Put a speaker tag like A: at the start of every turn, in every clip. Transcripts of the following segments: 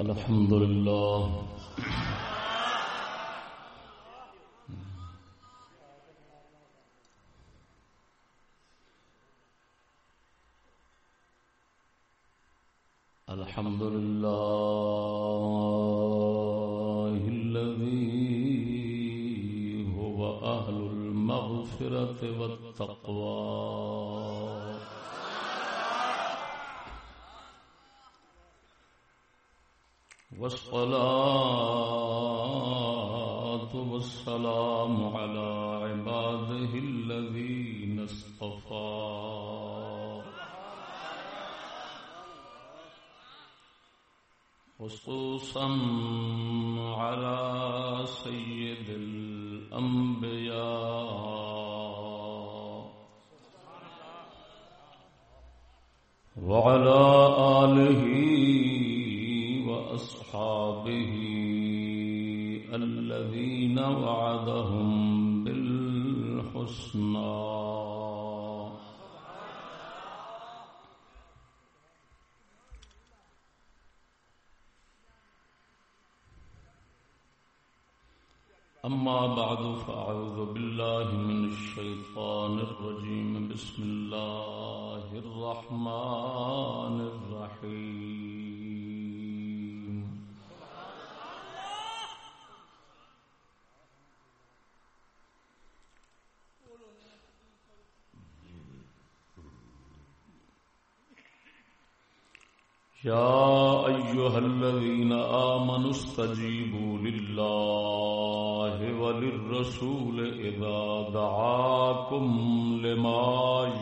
A: الحمد لله. يا أيها الذين آمنوا استجيبوا لله وللرسول إذا دعاكم لما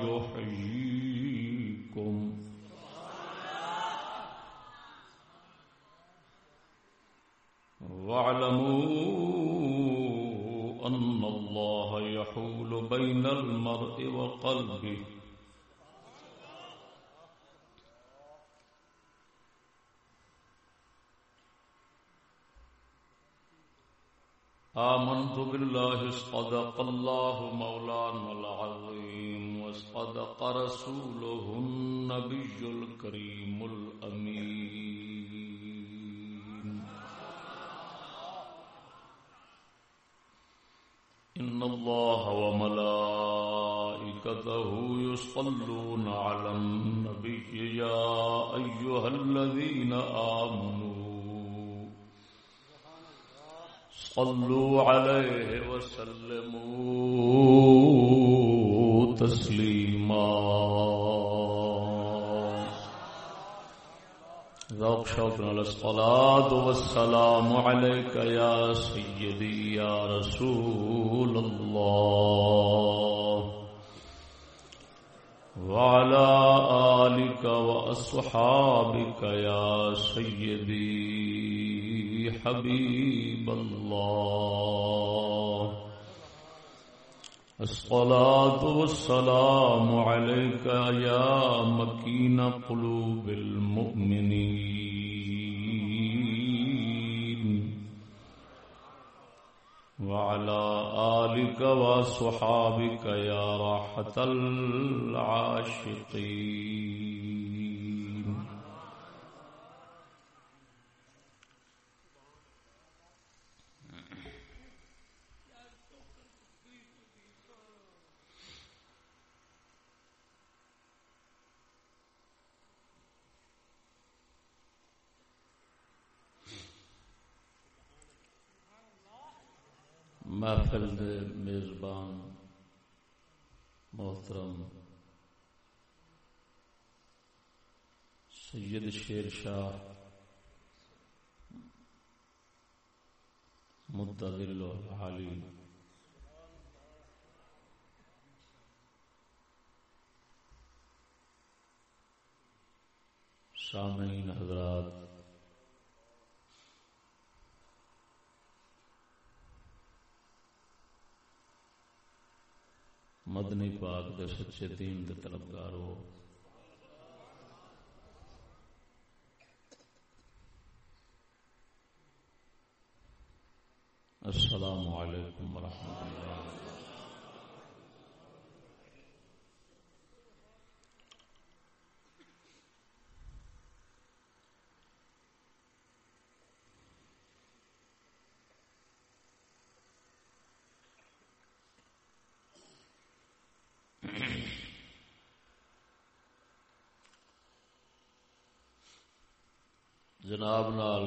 A: آمنت بالله صدق الله مولانا العظيم وصدق رسوله النبي الكريم الأمين. إن الله وملائكته يصلون على النبي يا أيها الذين آمنوا صلوا عليه وسلموا تسليما ذوق شوقنا الصلاة والسلام عليك يا سيدي يا رسول الله. وعلى آلك وأصحابك يا سيدي حبيب الله. الصلاة والسلام عليك يا مكين قلوب المؤمنين. وعلى آلك وصحابك يا راحة العاشقين. محفل دے میزبان محترم سید شیر شاہ مدل حالی سامعین حضرات مدنی پاک دے سچے دین دے طلبگار ہو۔ السلام علیکم ورحمۃ اللہ۔ جناب نال۔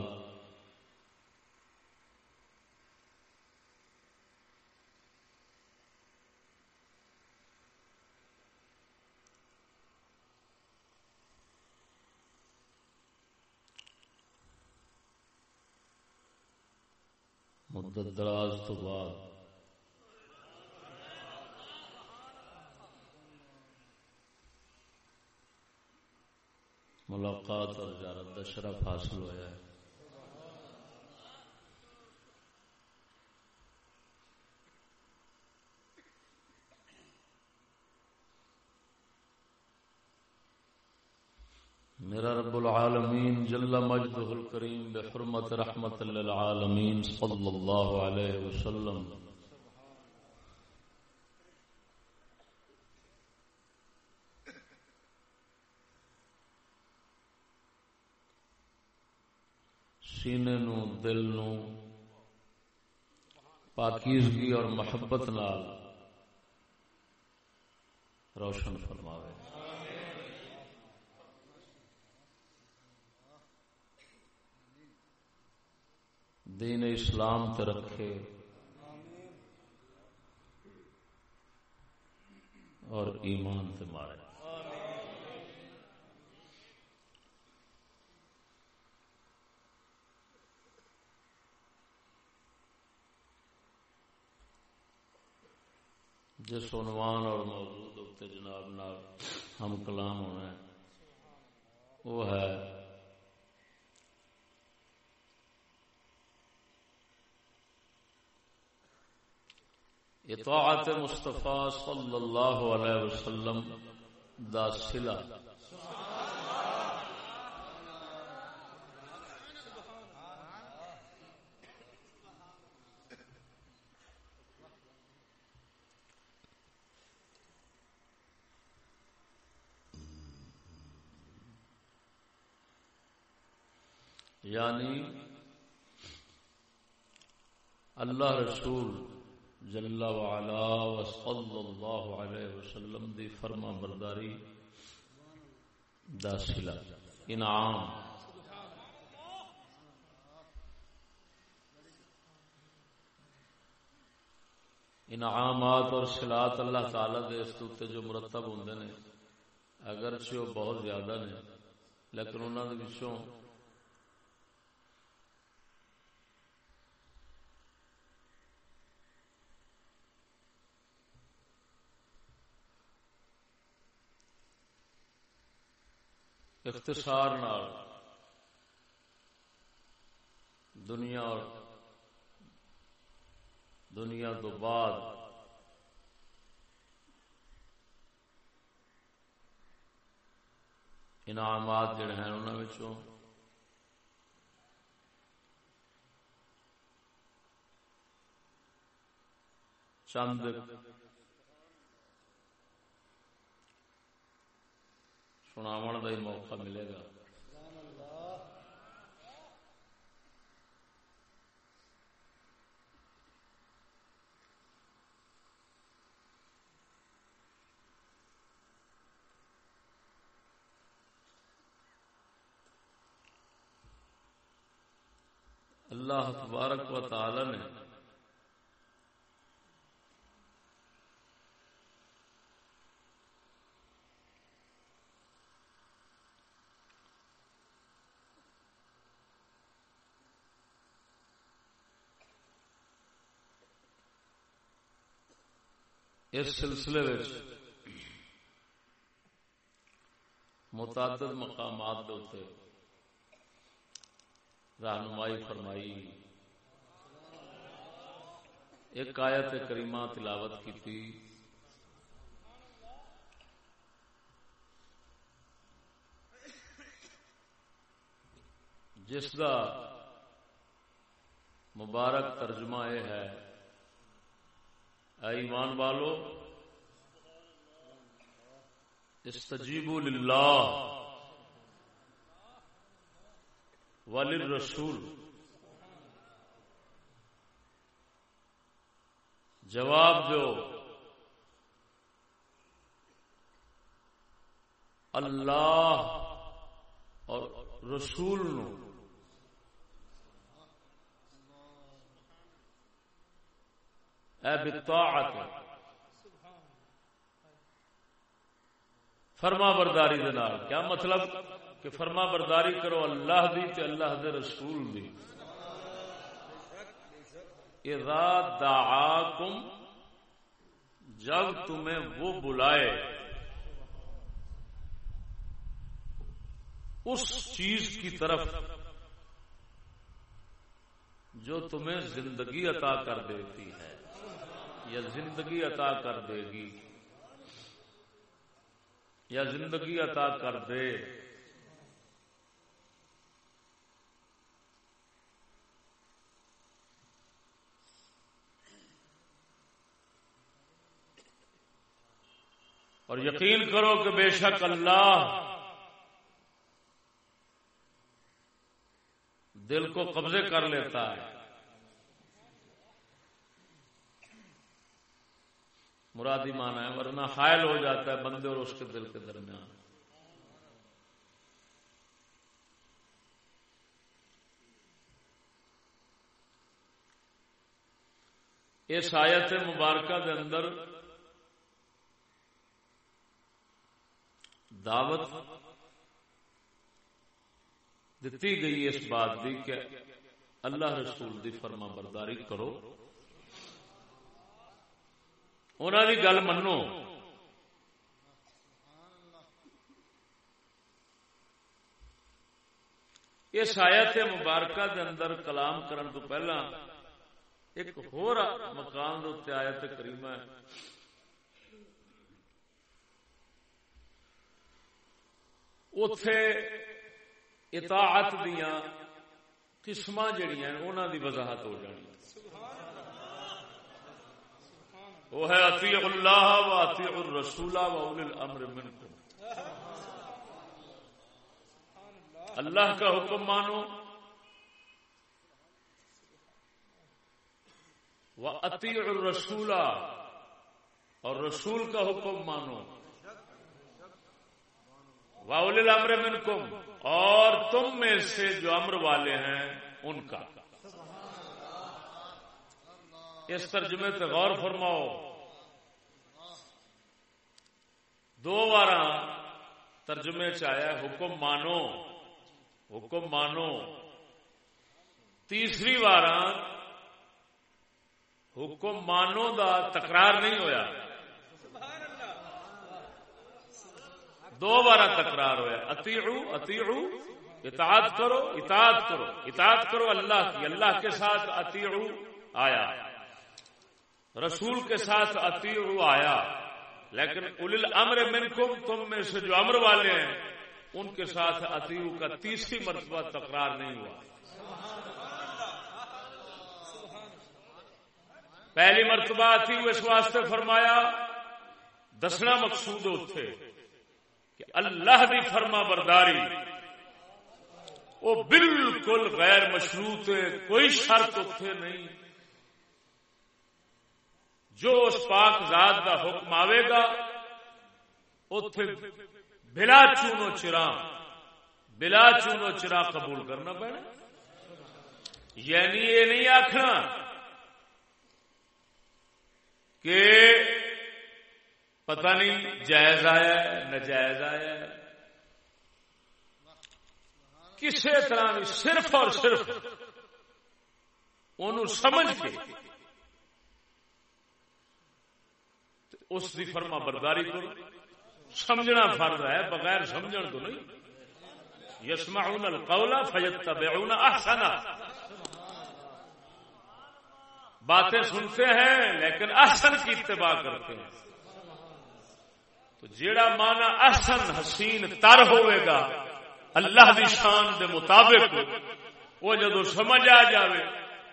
A: مدت دراز تو بعد۔ ملاقات اور زیارت کا شرف حاصل ہوا ہے۔ میرا رب العالمین جل مجدہ الکریم بحرمت رحمت للعالمین صلی اللہ علیہ وسلم سینے نو دل نو پاکیزگی اور محبت نال روشن فرماوے۔ دین اسلام تے رکھے۔ اور ایمان تے مارے۔ جس عنوان اور موضوع جناب نال ہم کلام ہونا ہے، وہ ہے، اطاعت مصطفیٰ صلی اللہ علیہ وسلم دا صلہ۔ یعنی اللہ رسول جل وعلا وصل اللہ علیہ وسلم دی فرما برداری دا سلا انعام۔ انعامات اور سلات اللہ تعالی دے اس جو مرتب ہوں نے، اگرچہ وہ بہت زیادہ نے، لیکن انہوں نے اختصار نال دنیا اور دنیا تو بعد انعامات جڑے ہیں انہوں چند سناو کا ہی موقع ملے گا اللہ تبارک و تعالی نے اس سلسلے متعدد مقامات رہنمائی فرمائی۔ ایک آیت کریمہ تلاوت کی تھی جس کا مبارک ترجمہ یہ ہے۔ ایمان والو استجیبوا للہ وللرسول۔ جواب دو۔ اللہ اور رسول نو۔ اے بالطاعت۔ فرما برداری دے نال۔ کیا مطلب؟ کہ فرما برداری کرو اللہ دی تے اللہ دے رسول دی۔ اذا دعاکم، جب تمہیں وہ بلائے۔ اس چیز کی طرف جو تمہیں زندگی عطا کر دیتی ہے۔ یا زندگی عطا کر دے گی۔ یا زندگی عطا کر دے۔ اور یقین کرو کہ بے شک اللہ دل کو قبضے کر لیتا ہے۔ مرادی مانا ہے، ورنہ حائل ہو جاتا ہے بندے اور اس کے دل کے درمیان۔ اس آیت مبارکہ کے اندر دعوت دیتی گئی اس بات دی کہ اللہ رسول دی فرما برداری کرو۔ انہوں دی گل منو اس آیت مبارکہ دے اندر کلام کرن تو پہلا ایک ہور مقام دے آیت کریمہ ہے اتے اطاعت دیا قسم جہیا انہوں دی وضاحت ہو جانی وہ ہے اتی اللہ و اتی الرسول و اول الامر منکم۔ اللہ کا حکم مانو۔ وہ اتی الرسول اور رسول کا حکم مانو۔ واول الامر منکم۔ اور تم میں سے جو امر والے ہیں، ان کا۔ اس ترجمے پہ غور فرماؤ۔ دو بار ترجمے چیا حکم مانو حکم مانو۔ تیسری بار حکم مانو دا تکرار نہیں ہویا۔ دو بار تکرار ہوا اتیعو اتیعو اطاعت کرو اطاعت کرو اطاعت کرو اللہ کی، اللہ کے ساتھ اتیعو آیا۔ رسول کے ساتھ اتیعو آیا۔ لیکن اول امر منکم، تم میں سے جو امر والے ہیں، ان کے ساتھ اتیعو کا تیسری مرتبہ تکرار نہیں ہوا۔ پہلی مرتبہ اتیو اس واسطے فرمایا، دسنا مقصود اتنے کہ اللہ دی فرما برداری، وہ بالکل غیر مشروط ہے کوئی شرط اتنے نہیں۔ جو اس پاک ذات کا حکم آئے گا اتے بلا چونو چرا بلا چونو چرا قبول کرنا پڑنا یعنی یہ نہیں آخنا کہ پتہ نہیں جائز آیا نجائز آیا کسی طرح صرف اور صرف ان سمجھ کے اس کی فرما برداری کرو۔ سمجھنا فرض ہے، بغیر سمجھن تو نہیں۔ یسما القولا فجت تبعون احسنا باتیں سنتے ہیں، لیکن احسن کی اتباع کرتے ہیں۔ تو جیڑا مانا احسن، حسین، تر ہوئے گا، اللہ دی شان دے مطابق، وہ جدو سمجھ آ جاوے،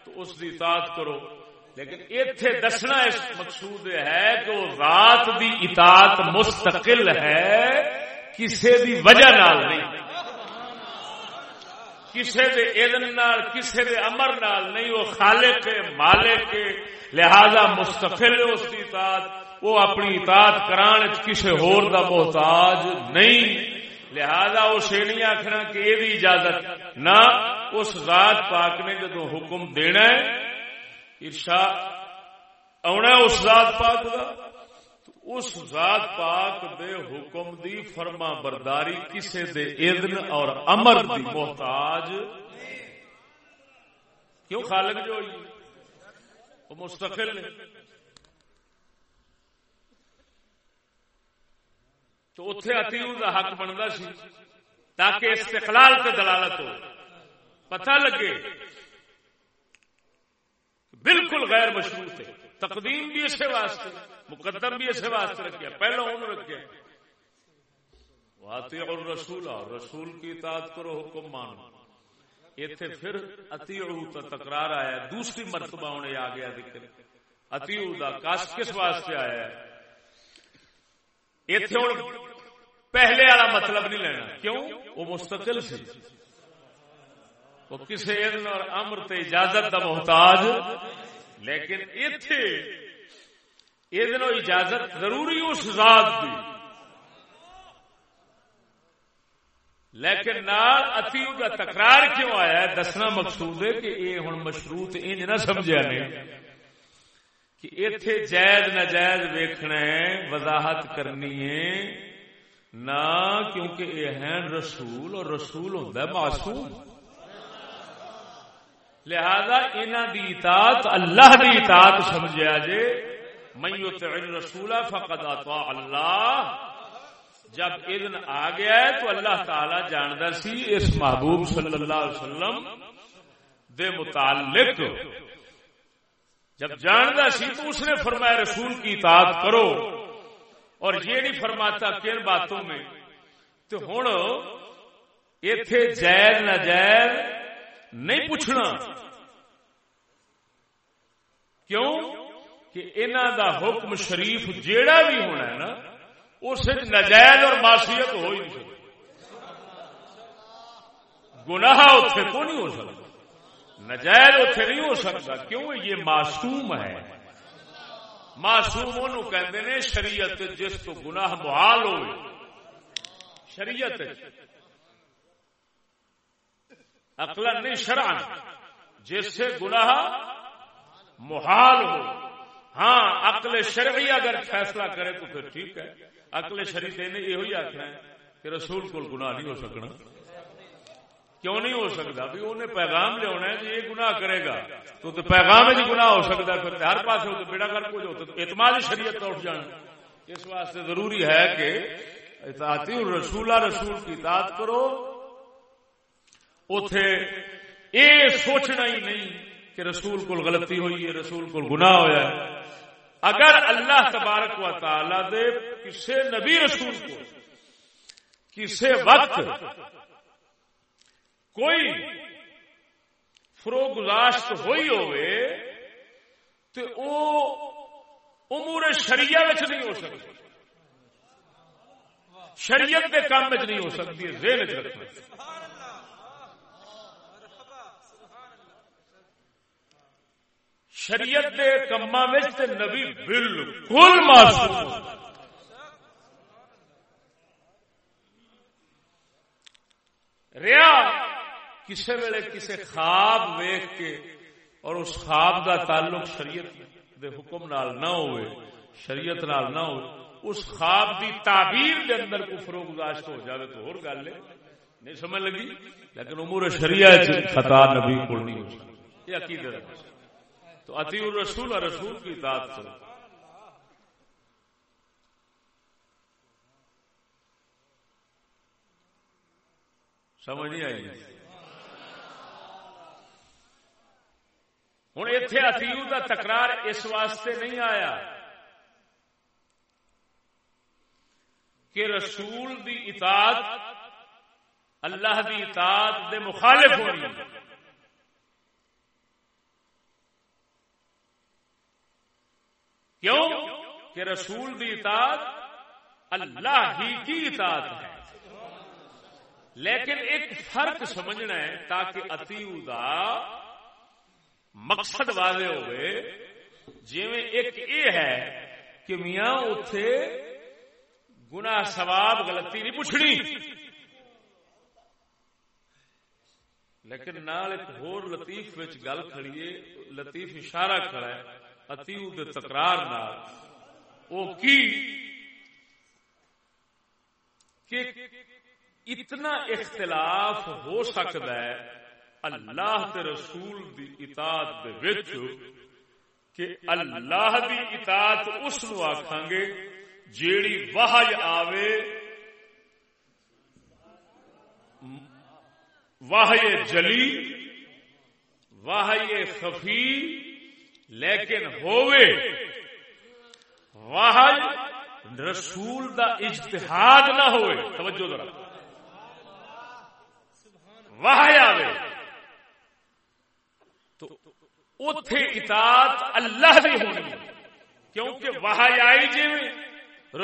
A: تو اس دی اطاعت کرو۔ لیکن ایتھے دسنا اس مقصود ہے کہ وہ رات دی اطاعت مستقل ہے، کسے دی وجہ نال نہیں۔ کسے دے اذن نال، کسے دے امر نال نہیں، وہ خالق کے مالک کے لہذا مستقل ہے اس کی اطاعت۔ وہ اپنی اطاعت کران کسی ہور دا محتاج نہیں۔ لہذا اسے نہیں آخنا کہ یہ اجازت۔ نہ، اس ذات پاک نے جدو حکم دینا ہے ارشا آنا اس ذات پاک کا اس ذات پاک دے حکم دی فرما برداری کسے دے اذن اور امر دی محتاج کیوں خالق جو ہوئی؟ وہ مستقل ہے۔ تو اتے اتیو کا حق بنتا سی تاکہ استقلال کے دلالت ہو۔ پتہ لگے بالکل غیر مشروط ہے۔ تقدیم بھی اسے واسطے، مقدم بھی اسے واسطے رکھے پہلے انہوں رکھے واطی اور رسول اور رسول کی اطاعت کرو، حکم مانو۔ اتنے پھر اتی تکرار آیا۔ دوسری مرتبہ ہونے آ گیا ذکر۔ اتی کاش کس واسطے آیا؟ ہے اتنے پہلے والا مطلب نہیں لینا۔ کیوں؟ وہ مستقل سی۔ وہ کسی اور امر تے اجازت کا محتاج، لیکن اتے یہ اجازت ضروری اس ذات کی لیکن نال اتیو کا تکرار کیوں آیا ہے؟ دسنا مقصود ہے کہ یہ ہوں مشروط انج نہ سمجھا نہیں کہ اتے جائز نجائز ویکھنا ہے، وضاحت کرنی ہے، نہ کیونکہ یہ ہے رسول اور رسول ہوتا ہے معصوم۔ لہذا انہ دی اطاعت اللہ دی اطاعت سمجھا جے، من یطع الرسول فقد اطاع اللہ۔ جب اذن آ گیا ہے تو اللہ تعالی جاندہ سی اس محبوب صلی اللہ علیہ وسلم دے متعلق۔ جب جاندہ سی تو اس نے فرمایا رسول کی اطاعت کرو۔ اور یہ نہیں فرماتا کن باتوں میں، تو ہوں اتے جائز نہ جائز نہیں پوچھنا۔ کیوں؟ کہ انہوں دا حکم شریف جیڑا بھی ہونا ہے نا، اس نجائز اور معصیت ہو ہی نہیں سکتی۔ گناہ اتنے کو نہیں ہو سکتا؟ نجائز اتنے نہیں ہو سکتا۔ کیوں؟ یہ معصوم ہے۔ معصوم کہ شریعت جس کو گناہ محال ہو شریعت اقل نہیں شران جس سے گناہ محال ہو۔ ہاں عقل شرعی اگر فیصلہ کرے تو پھر ٹھیک ہے۔ اکلے شریف نے یہ آخنا ہے کہ رسول کو گناہ نہیں ہو سکنا۔ کیوں نہیں ہو سکتا؟ بھی انہیں پیغام لیا ہے کہ یہ گناہ کرے گا۔ تو پیغام ہی گناہ ہو سکتا ہے۔ پھر ہر پاس ہو تو بیڑا کر کو جو اعتماد شریعت کا اٹھ جانا اس واسطے ضروری ہے کہ اطاعتی رسولہ رسول کی اطاعت کرو۔ اتے یہ سوچنا ہی نہیں کہ رسول کو غلطی ہوئی ہے، رسول کو گناہ ہوا ہے۔ اگر اللہ تبارک و تعالی دے کسی نبی رسول کو کسی وقت کوئی فرو گزاشت ہوئی ہوئے تو او امور شریعہ نہیں ہو سکتی شریعت کے کام نہیں ہو سکتی، ذہن رکھنا۔ شریعت دے کما نبی بالکل معصوم ریا کسی ویلے کسی خواب ویخ کے اور اس خواب دا تعلق شریعت دے حکم نال نہ ہوئے، شریعت نال نہ ہو اس خواب دی تعبیر دے اندر کو فروغ گزاشت ہو جاوے تو اور گل ہے۔ نہیں سمجھ لگی؟ لیکن امور شریعت خطا نبی کو نہیں ہو سکتی یہ عقیدت ہے تو اتی رسول اور رسول کی اطاعت کرو۔ سمجھ نہیں آئی؟ ہوں اتے اتیو کا تکرار اس واسطے نہیں آیا کہ رسول دی اطاعت اللہ دی اطاعت دے مخالف ہونی کیوں کہ رسول دی اطاعت اللہ ہی کی اطاعت ہے۔ لیکن ایک فرق سمجھنا ہے تاکہ اتیو دا مقصد واضح ہوئے۔ جی ایک یہ ہے کہ میاں اتے گنا سواب غلطی نہیں پوچھنی۔ لیکن نال ایک ہور لطیف گل کھڑیے لطیف اشارہ کھڑا ہے۔ اتیو دے تکرار نال او کی کہ اتنا اختلاف ہو سکتا ہے اللہ تے رسول دی اطاعت دے وچ کہ اللہ دی اطاعت اس نو آکھاں گے جیڑی وحی آوے واہ جلی واہ خفی لیکن ہووے واہ رسول دا اجتہاد نہ ہوئے توجہ ذرا۔ واہ آوے۔ تو اتے اطاعت اللہ دی ہونی کیونکہ واہ آئی جی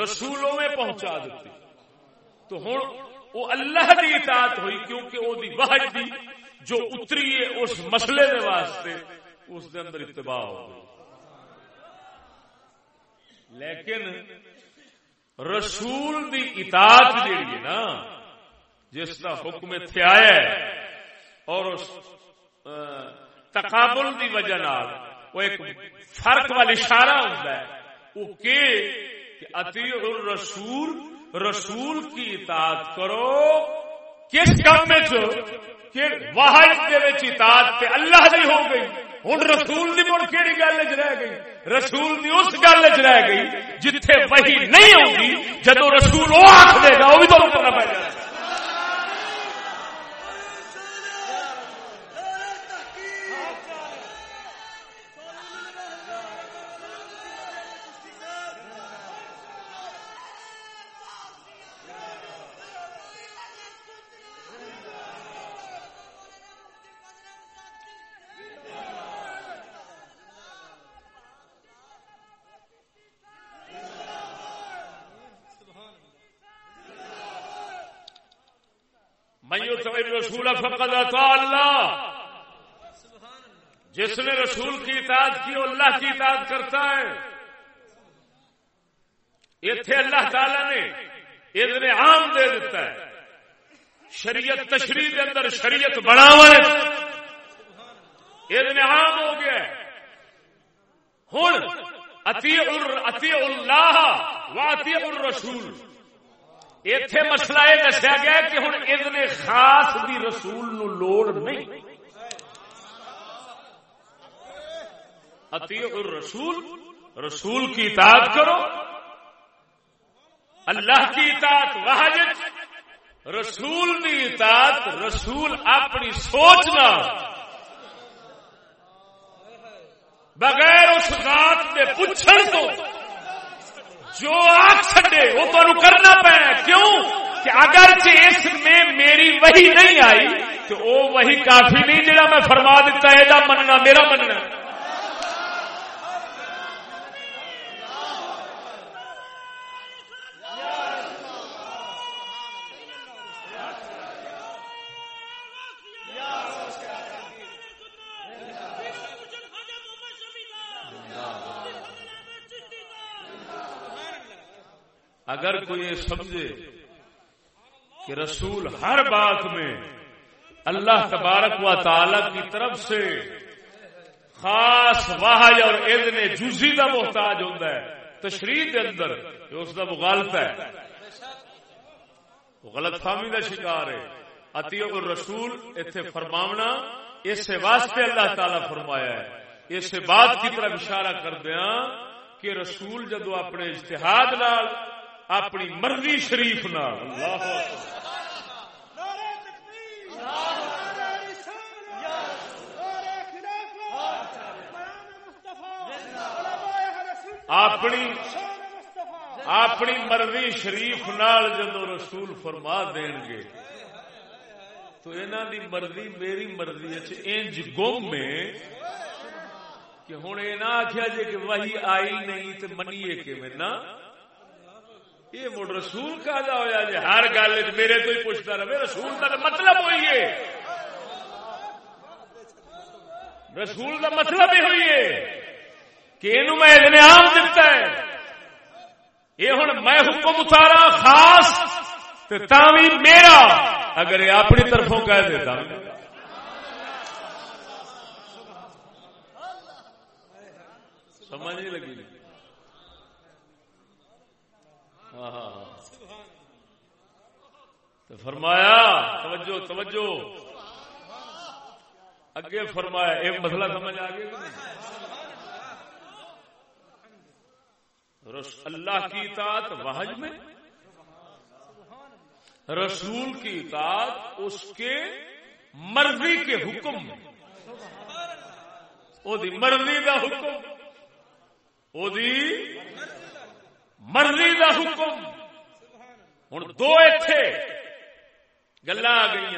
A: رسولوں میں پہنچا دیتی۔ تو ہوں وہ اللہ کی اطاعت ہوئی کیونکہ وہ دی وحج دی جو اتری ہے اس مسئلے دے واسطے۔ اس دے اندر اتباع ہو گئی۔ لیکن رسول دی اطاعت جیڑی ہے نا، جس کا حکم اتنے آیا ہے، اور اس تقابل دی وجہ نال وہ ایک فرق والا اشارہ ہوتا ہے، وہ کہ اتی الرسول، رسول کی اطاعت کرو۔ کس کام کہ واحد اطاعت تے اللہ دی ہو گئی ہوں رسول دی مڑ کہڑی گل چ رہ گئی؟ رسول دی اس گل چ رہ گئی جتھے وہی نہیں ہوگی جدو رسول وہ آخ دے گا وہ بھی تو کرنا پڑے گا رسول فقد اللہ۔ جس نے رسول کی اطاعت کی وہ اللہ کی اطاعت کرتا ہے۔ اتنے اللہ تعالی نے اذن عام دے دیتا ہے۔ شریعت تشریح کے اندر شریعت بڑھاوا اذن عام ہو گیا ہوں اتی اللہ و اتی الرسول۔ اتے مسئلہ یہ دسیا گیا کہ ہوں ادن خاص دی رسول نو لوڑ نہیں۔ اطیع الرسول، رسول کی اطاعت کرو۔ اللہ کی اطاعت واحد رسول کی اطاعت، رسول اپنی سوچنا بغیر اس ذات کے پوچھنے تو۔ جو آگ چھڈے، وہ تمہیں کرنا پینا کیوں؟ کہ اگر اس میں میری وہی نہیں آئی، تو وہ وہی کافی نہیں جڑا میں فرما دیتا ہے مننا، میرا مننا۔ اگر کوئی یہ سمجھے کہ رسول ہر بات میں اللہ تبارک و تعالی کی طرف سے خاص واہ اور عید نے جزی کا محتاج ہوتا ہے، تشریح کے اندر اس کا مغالط ہے۔ غلط فہمی کا شکار ہے۔ اتی رسول اتنے فرماونا اس واسطے اللہ تعالی فرمایا ہے۔ اس بات کی طرف اشارہ کر دیا کہ رسول جدو اپنے اشتہاد لال اپنی مرضی شریف نہ اپنی اپنی مرضی شریف نال جدو رسول فرما دین گے تو انہوں دی مرضی میری مرضی انج گم میں کہ ہوں یہ نہ آخیا جی کہ وہی آئی نہیں تو منیے کہ میں نہ یہ مڑ رسول کا جا ہوا جی ہر گل میرے تو ہی پوچھتا رہے، رسول کا مطلب ہوئی ہے۔ رسول کا مطلب ہی ہوئی ہے کہ یہ میں اتنے عام دتا ہے۔ یہ ہوں میں حکم اتارا خاص بھی میرا، اگر یہ اپنی طرفوں کہہ دیتا۔ سمجھ نہیں لگی۔ ہاں ہاں ہاں فرمایا، توجہ توجہ۔ اگے فرمایا، ایک مسئلہ سمجھ آ گیا اللہ کی اطاعت وحج میں؟ رسول کی اطاعت اس کے مرضی کے حکم میں۔ او دی مرضی دا حکم او دی مرضی دا حکم۔ ہوں دو اتنے گلا آ گئی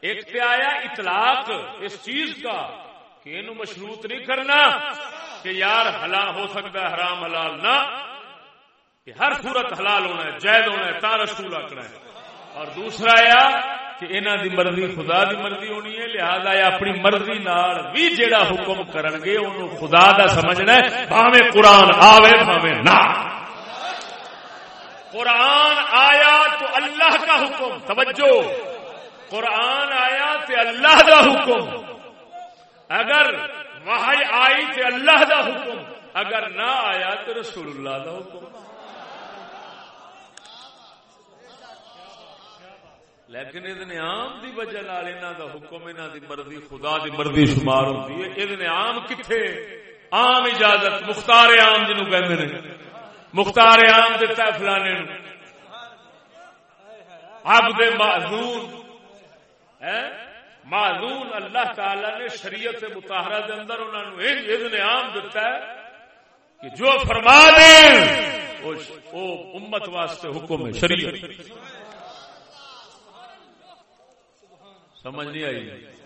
A: ایک پہ آیا اطلاق اس چیز کا کہ یہ مشروط نہیں کرنا کہ یار حلال ہو سکتا ہے، حرام حلال نہ۔ کہ ہر صورت حلال ہونا ہے جائد ہونا ہے تار رسول آکنا ہے۔ اور دوسرا آیا کہ انہوں دی مرضی خدا دی مرضی ہونی ہے، لہذا اپنی مرضی نال بھی جیڑا حکم کرن گے انہوں خدا دا سمجھنا ہے۔ بھاوے قرآن آوے بھاوے نہ۔ قرآن آیا تو اللہ کا حکم، توجہ۔ قرآن آیا تو اللہ کا حکم۔ اگر وحی آئی تو اللہ کا حکم، اگر نہ آیا تو رسول اللہ کا حکم۔ لیکن یہ عام دی وجہ نال انہاں دا حکم، انہاں دی مرضی، خدا دی مرضی شمار ہوندی ہے۔ یہ عام کتھے؟ عام اجازت، مختار عام جنوں کہندے نے۔ مختار عام دتا فلانے عبد معذون معذون اللہ تعالی نے شریعت متحرہ دے اندر انہوں نے اذن عام دتا ہے کہ جو فرما دیں وہ امت واسطے حکم ہے، شریعت۔ سمجھ نہیں آئی؟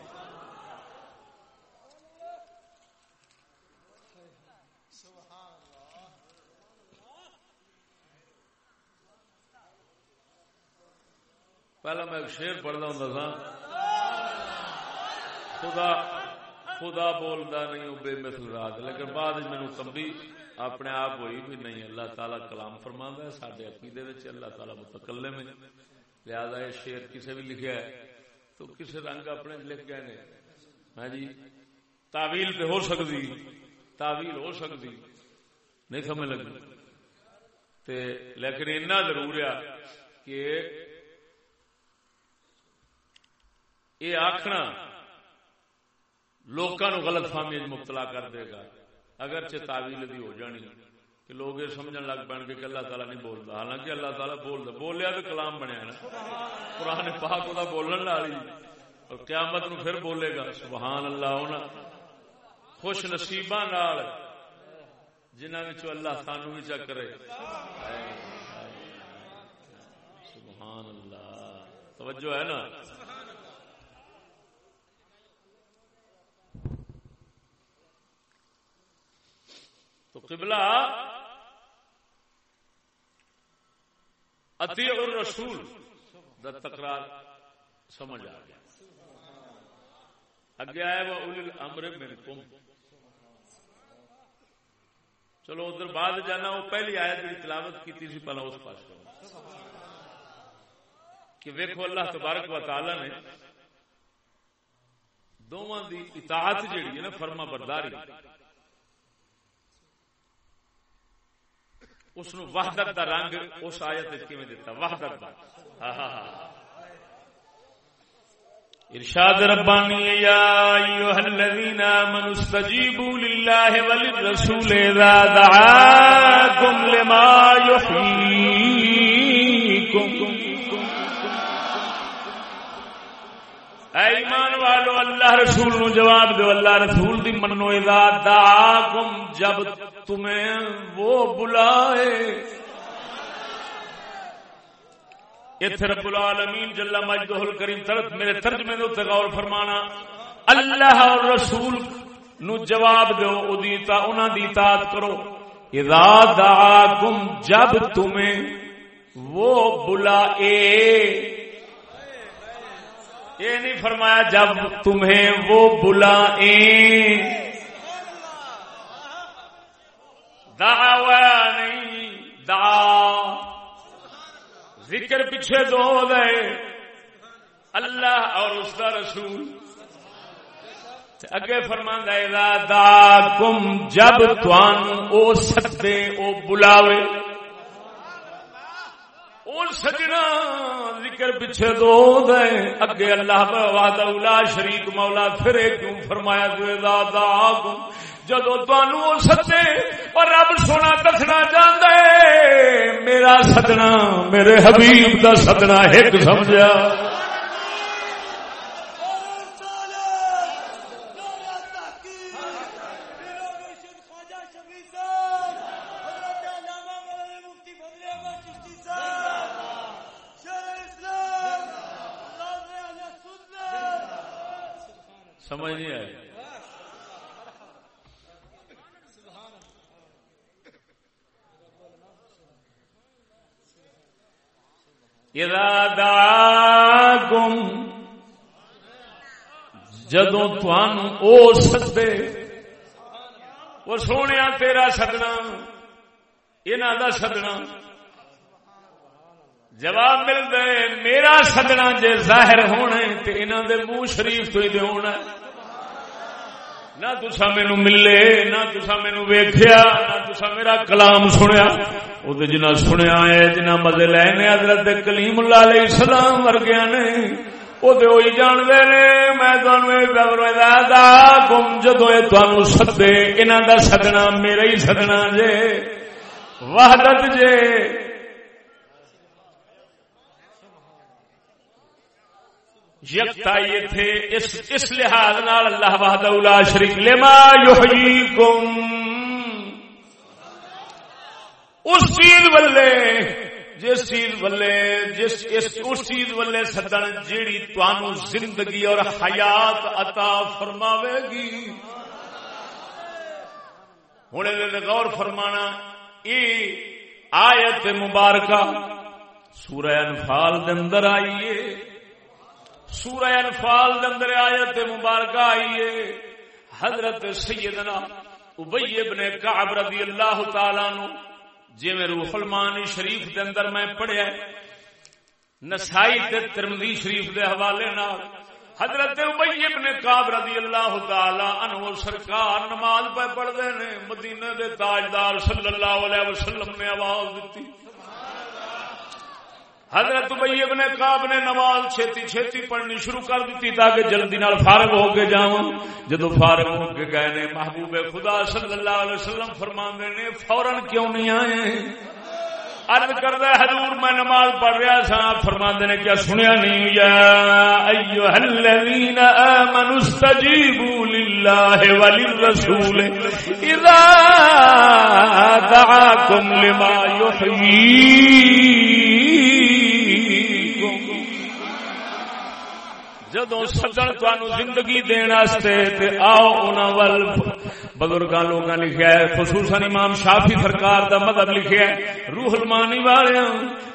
A: پہلا میں ایک شیر پڑھتا ہوں سا خدا خدا بولتا نہیں بے مثل رات۔ لیکن بعد میرے کمبی اپنے آپ ہوئی بھی نہیں۔ اللہ تعالیٰ کلام فرما ہے سارے عقیدے اللہ تعالیٰ متکلے میں لہذا یہ شیر کسے بھی لکھا ہے، تو کسی رنگ اپنے لکھ گئے نے۔ ہاں جی تعویل پہ ہو سکتی تعویل ہو سکتی نہیں سمجھ لگی۔ لیکن اتنا ضرور ہے کہ یہ آخنا لوگوں غلط فہمی مبتلا کر دے گا۔ اگرچہ تعویل بھی ہو جانی، کہ لوگ یہ سمجھن لگ پہ کہ اللہ تعالیٰ نہیں بولتا۔ حالانکہ اللہ تعالیٰ بولتا، بولیا تو کلام بنیا نا۔ قرآن پاک وہ بولن والی اور قیامت نو پھر بولے گا۔ سبحان اللہ ہونا خوش نصیب جنہ اللہ سانو بھی چک کرے سبحان اللہ۔ توجہ ہے نا؟ تو قبلہ اتی اور رسول دا تکرار سمجھ آ گیا۔ اگے آئے وہ اول امر میرے کم چلو ادھر بعد جانا، وہ پہلی آیت جی تلاوت کی تھی پہلا اس پاس کرو کہ ویکو اللہ تبارک و تعالی نے دونوں دی اطاعت جیڑی ہے نا، فرما برداری۔ اس وحدت دا رنگ اس آیت دتا؟ وحدت دا۔ ارشاد ربانی، یا ایوہ الذین آمنوا استجیبوا للہ وللرسول اذا دعاکم لما یحییکم۔ اے ایمان اللہ رسول نو جواب دو، اللہ رسول دی منو اذا دعاکم، جب تمہیں وہ بلائے۔ اتھے رب العالمین جل مجدہ الکریم طرف میرے ترجمے دے دو تغور فرمانا، اللہ اور رسول نو جواب دو ادیتا انہ دی اطاعت کرو۔ اذا دعاکم، جب تمہیں وہ بلائے۔ یہ نہیں فرمایا جب تمہیں وہ بلا نہیں دا ذکر پیچھے دو گئے اللہ اور اس کا رسول۔ اگے فرما دا کم جب تان او سدے او بلاوے۔ ہوں سجنا، ذکر پیچھے دو دے۔ اگے اللہ وعدہ، اولا شریک مولا، پھر کیوں فرمایا دا کم جدو تنوع سدے اور رب سونا دسنا چاہتا ہے میرا سدنا میرے حبیب دا سدنا ایک سمجھا سمجھ نہیں آئی۔ گم جدو او سدے، وہ سونے تیرا سدنا یہ سدنا۔ جواب ملتا ہے، میرا سدنا جے ظاہر ہونا تو انہوں دے منہ شریف تو ہی دے ہونا نہ تسا مینو ملے، نہ تسا مینو ویخیا نہ تسا میرا کلام سنیا۔ وہ جنا سنیا ہے جنا مزے لے نے حضرت کلیم اللہ علیہ السلام ورگیا نے۔ وہ تو وہی جانتے نے، میں گم جدو یہ سدے۔ انہوں کا سدنا میرا ہی سدنا جے۔ وحدت جے۔ یکتائی تھے اس, اس لحاظ نال اللہ وحدہ اولا شریک لما یحییکم۔ اس چیز ولے جس چیز ولے جس اس اس چیز ولے سدن جیڑی توانو زندگی اور حیات عطا فرماوے گی۔ ہوں غور فرمانا ای آیت مبارکہ سورہ انفال دے اندر آئیے۔ سورہ انفال اندر آیت مبارکہ آئیے حضرت سیدنا ابی ابن کعب رضی اللہ تعالی نو جی میں روح المانی شریف دے اندر میں پڑھیا نسائی تے ترمذی شریف دے حوالے نال حضرت ابی ابن کعب رضی اللہ تعالی عنہ سرکار نماز پہ پڑھ دے نے مدینے دے تاجدار صلی اللہ علیہ وسلم نے آواز دیتی۔ حضرت بھائی ابن کاب نے نماز چھتی چھتی پڑھنی شروع کر دیتی تاکہ جلدی نال فارغ ہو کے جاؤں جدو فارغ ہو کے گئے نے، محبوب خدا صلی اللہ علیہ وسلم فرما نے فورن کیوں نہیں آئے؟ ارد کردہ، حضور میں نماز پڑھ رہا سا فرما نے کیا سنیا نہیں؟ یا ایوہ الذین آمنوا استجیبوا للہ وللرسول اذا دعاکم لما یحیی۔ جدو سدن تہن زندگی دن آؤ انہوں ول بزرگ لوگ لکھا ہے، خصوصاً امام شافی سرکار دا مدد لکھا ہے، روح المانی والے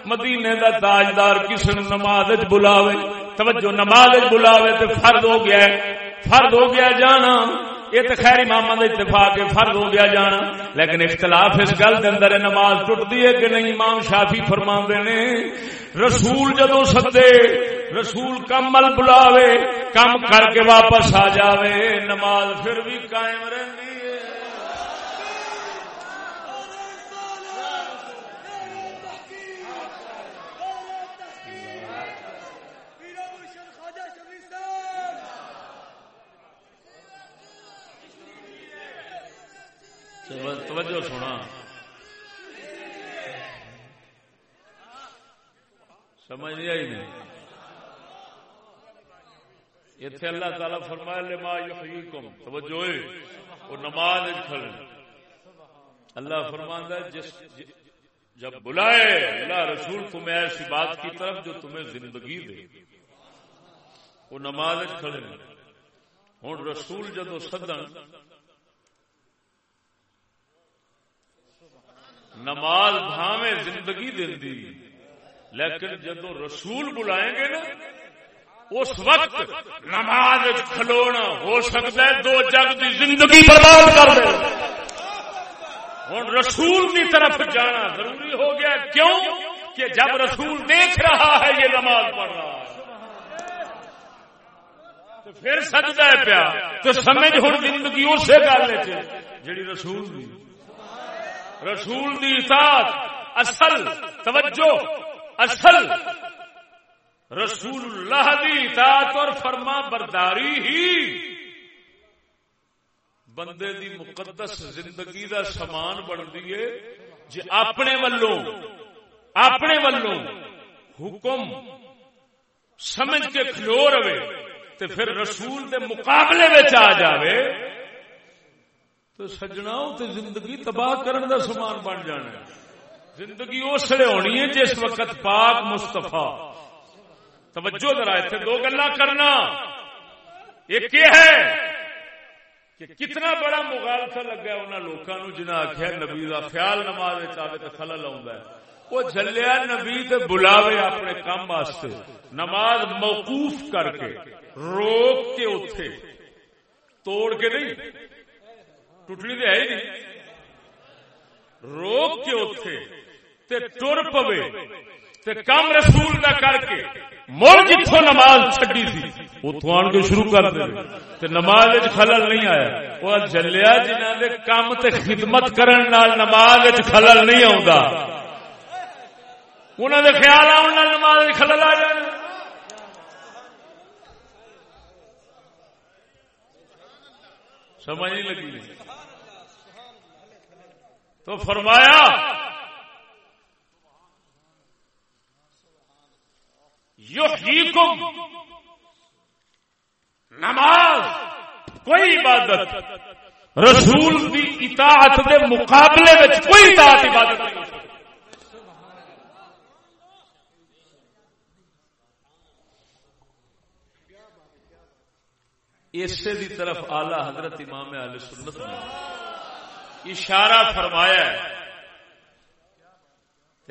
A: مدینے دا تاجدار کسی نماز بلاوے، توجہ نماز بلاوے تو فرد ہو گیا ہے، فرد ہو گیا جانا۔ یہ تو خیر امام کا اتفاق فرد ہو گیا جانا، لیکن اختلاف اس گل اندر نماز ٹوٹتی ہے کہ نہیں؟ امام شافی فرما نے، رسول جدو سدے، رسول کمل بلاوے، کم کر کے واپس آ جاوے، نماز پھر بھی قائم رہی توجہ سونا سمجھ نہیں آئی نہیں۔ اتنے اللہ تعالی فرمایا، لما یحییکم۔ توجہ وہ نماز کھڑے۔ اللہ فرماندا ہے، جس جب بلائے اللہ رسول تمہیں ایسی بات کی طرف جو تمہیں زندگی دے۔ وہ نماز کھڑے۔ ہوں رسول جدو سدن نماز بھاوے زندگی دی لیکن جدو رسول بلائیں گے نا، اس وقت نماز کھلونا ہو سکتا ہے، دو جگ کی زندگی برباد کر دے۔ ہوں رسول کی طرف جانا ضروری ہو گیا، کیوں؟ کہ جب رسول دیکھ رہا ہے، یہ نماز پڑھ رہا ہے۔ پھر سجدہ ہے پیا، تو سمجھ ہوں زندگی اسی گل جڑی رسول دی۔ رسول دی اطاعت، اصل، توجہ، اصل۔ رسول اللہ دی اطاعت اور فرما برداری ہی بندے دی مقدس زندگی دا سامان بنتی ہے۔ جی اپنے ولوں اپنے ولوں حکم سمجھ کے کھلو رہے تو پھر رسول دے مقابلے آ جاوے۔ تو سجنا زندگی تباہ کرن دا سامان بن جانا زندگی اس لیے ہونی ہے جس وقت پاک مستفا توجہ ذرا اتنے دو گلا کرنا۔ ایک یہ ہے کہ کتنا بڑا مغالفہ لگا انہوں لوگوں جنہیں آخیا نبی کا خیال نماز آئے تو خلل آ وہ جلیا نبی بلاوے اپنے کام واسطے۔ نماز موقوف کر کے، روک کے اتے توڑ کے نہیں ٹوٹنی تو ہے ہی نہیں۔ روک کے اتے تر پوے کم رسول کا کر کے مڑ جتوں نماز چڈی تھی اتو آن کے شروع کر دے۔ نماز خلل نہیں آیا۔ وہ جلیا جنہ کے کام تے خدمت کرنے نماز خلل نہیں آتا انہوں نے خیال آ نماز خلل آ جائے سمجھ نہیں لگی۔ تو فرمایا نماز، کوئی عبادت، رسول کی اطاعت کے مقابلے میں کوئی اطاعت عبادت نہیں اسے دی طرف آلہ حضرت امام علیہ سنت نے اشارہ فرمایا ہے۔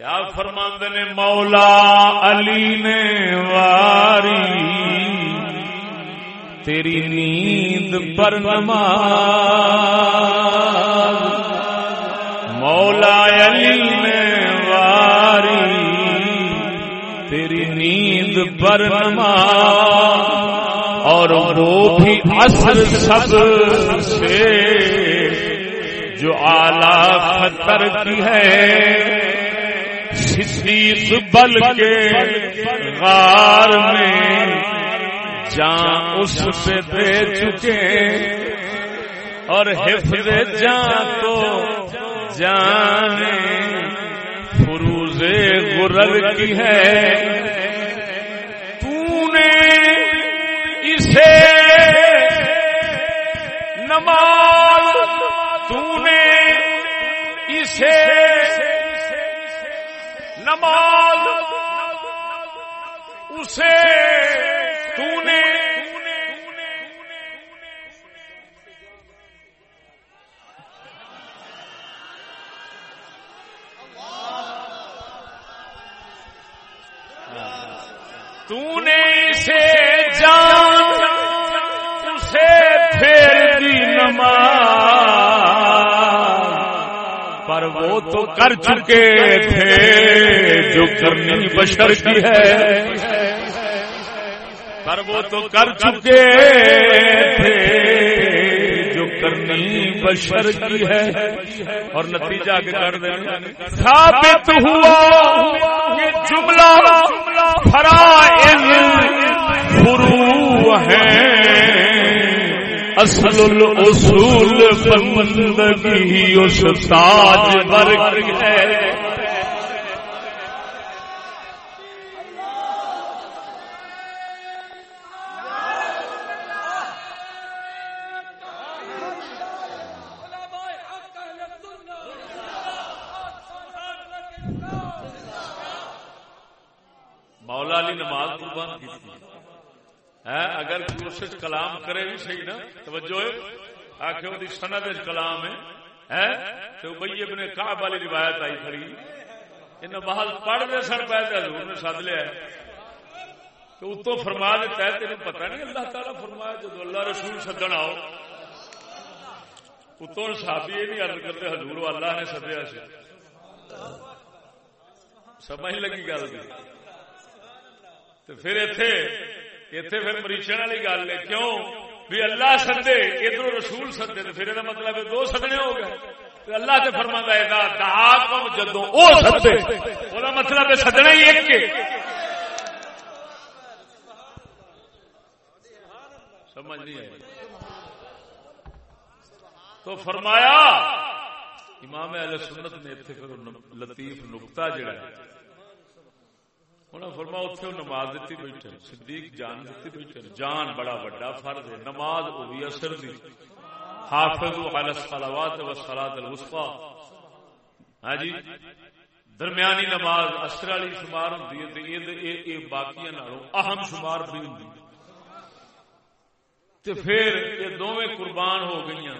A: آپ فرماند نے، مولا علی نے واری، تیری نیند پر نماز۔ مولا علی نے واری، تیری نیند پر نماز۔ اور وہ بھی اصل سب سے جو اعلی خطر کی ہے، صدیق بل کے غار میں جان اس پہ دے چکے، اور حفظ جان تو جانے، فروز غرر کی ہے۔ سے نماز نماز اسے تو نے تو نے اسے جان پر وہ کر چکے تھے، جو کرنی بشر کی ہے۔ پر وہ تو کر چکے تھے، جو کرنی بشر کی ہے۔ اور نتیجہ کے کر دیں ثابت ہوا یہ جملہ، فرائض فرو ہے اصل الاصول بندگی اس تاج برگ ہے مولا علی نماز قربان کی ہے، اگر اس کلام کرے بھی صحیح نا، توجہ آخر وہ سند کلام ہے تو بھائی ابن کعب والی روایت آئی کھڑی ان محل پڑھتے سن پہ حضور نے سد لیا تو اتو فرما دیتا ہے تین پتا نہیں اللہ تعالیٰ فرمایا جب اللہ رسول سدن آؤ، اتوں صحابی یہ نہیں ارد کرتے، حضور اللہ نے سدیا سے سمجھ لگی گل پھر اتے اتنے پھر مریچن والی گل ہے کیوں بھی اللہ سدے ادھر رسول سدے تو پھر یہ مطلب دو سدنے ہو گئے اللہ کے فرما دا جدو سدے وہ مطلب سدنا ہی ایک سمجھ نہیں آئی تو فرمایا امام علیہ سنت نے اتنے پھر لطیف نقطہ جڑا ہے انہیں فرما اتنے نماز دیتی بیٹھے صدیق جان دیتی بیٹھے جان بڑا بڑا فرد ہے، نماز وہ بھی اثر دی۔ حافظ علی الصلوات والصلاۃ الوسطى ہاں جی درمیانی نماز اثر والی شمار ہوندی ہے تے یہ باقیاں نالوں اہم شمار بھی ہوندی تے پھر یہ دوویں قربان ہو گئیاں۔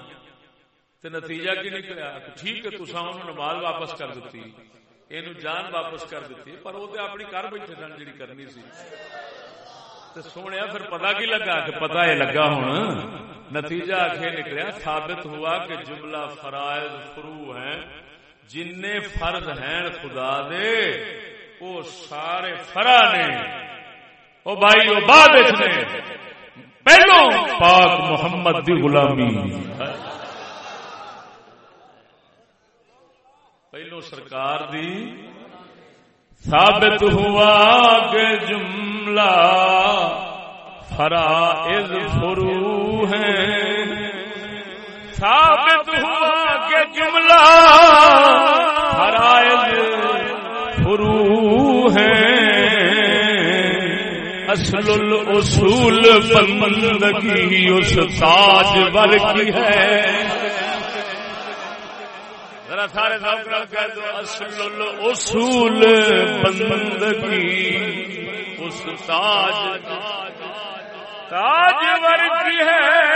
A: تے نتیجہ کی نکلیا؟ ٹھیک ہے تسا انہوں نماز واپس کر دتی دیتی یہ جان واپس کر دیتی پر وہ اپنی کر بیٹھے سن جی کرنی سی سونے پھر پتا کی لگا پتا یہ لگا ہوں نتیجہ آخر نکلیا ثابت ہوا کہ جملہ فرائض فرو ہیں جن فرض ہیں خدا دے وہ سارے فرا نے وہ بھائی وہ بعد نے پہلو پاک محمد دی غلامی پہلو سرکار دی ثابت ہوا کہ جملہ فرائض فرو ہے ثابت ہوا کہ جملہ فرائض فرو ہے اصل الاصول بندگی اس تاج ور کی ہے ذرا سارے سب کہہ دو اصل اصول بندگی۔ اس تاج تاج ورگی ہے۔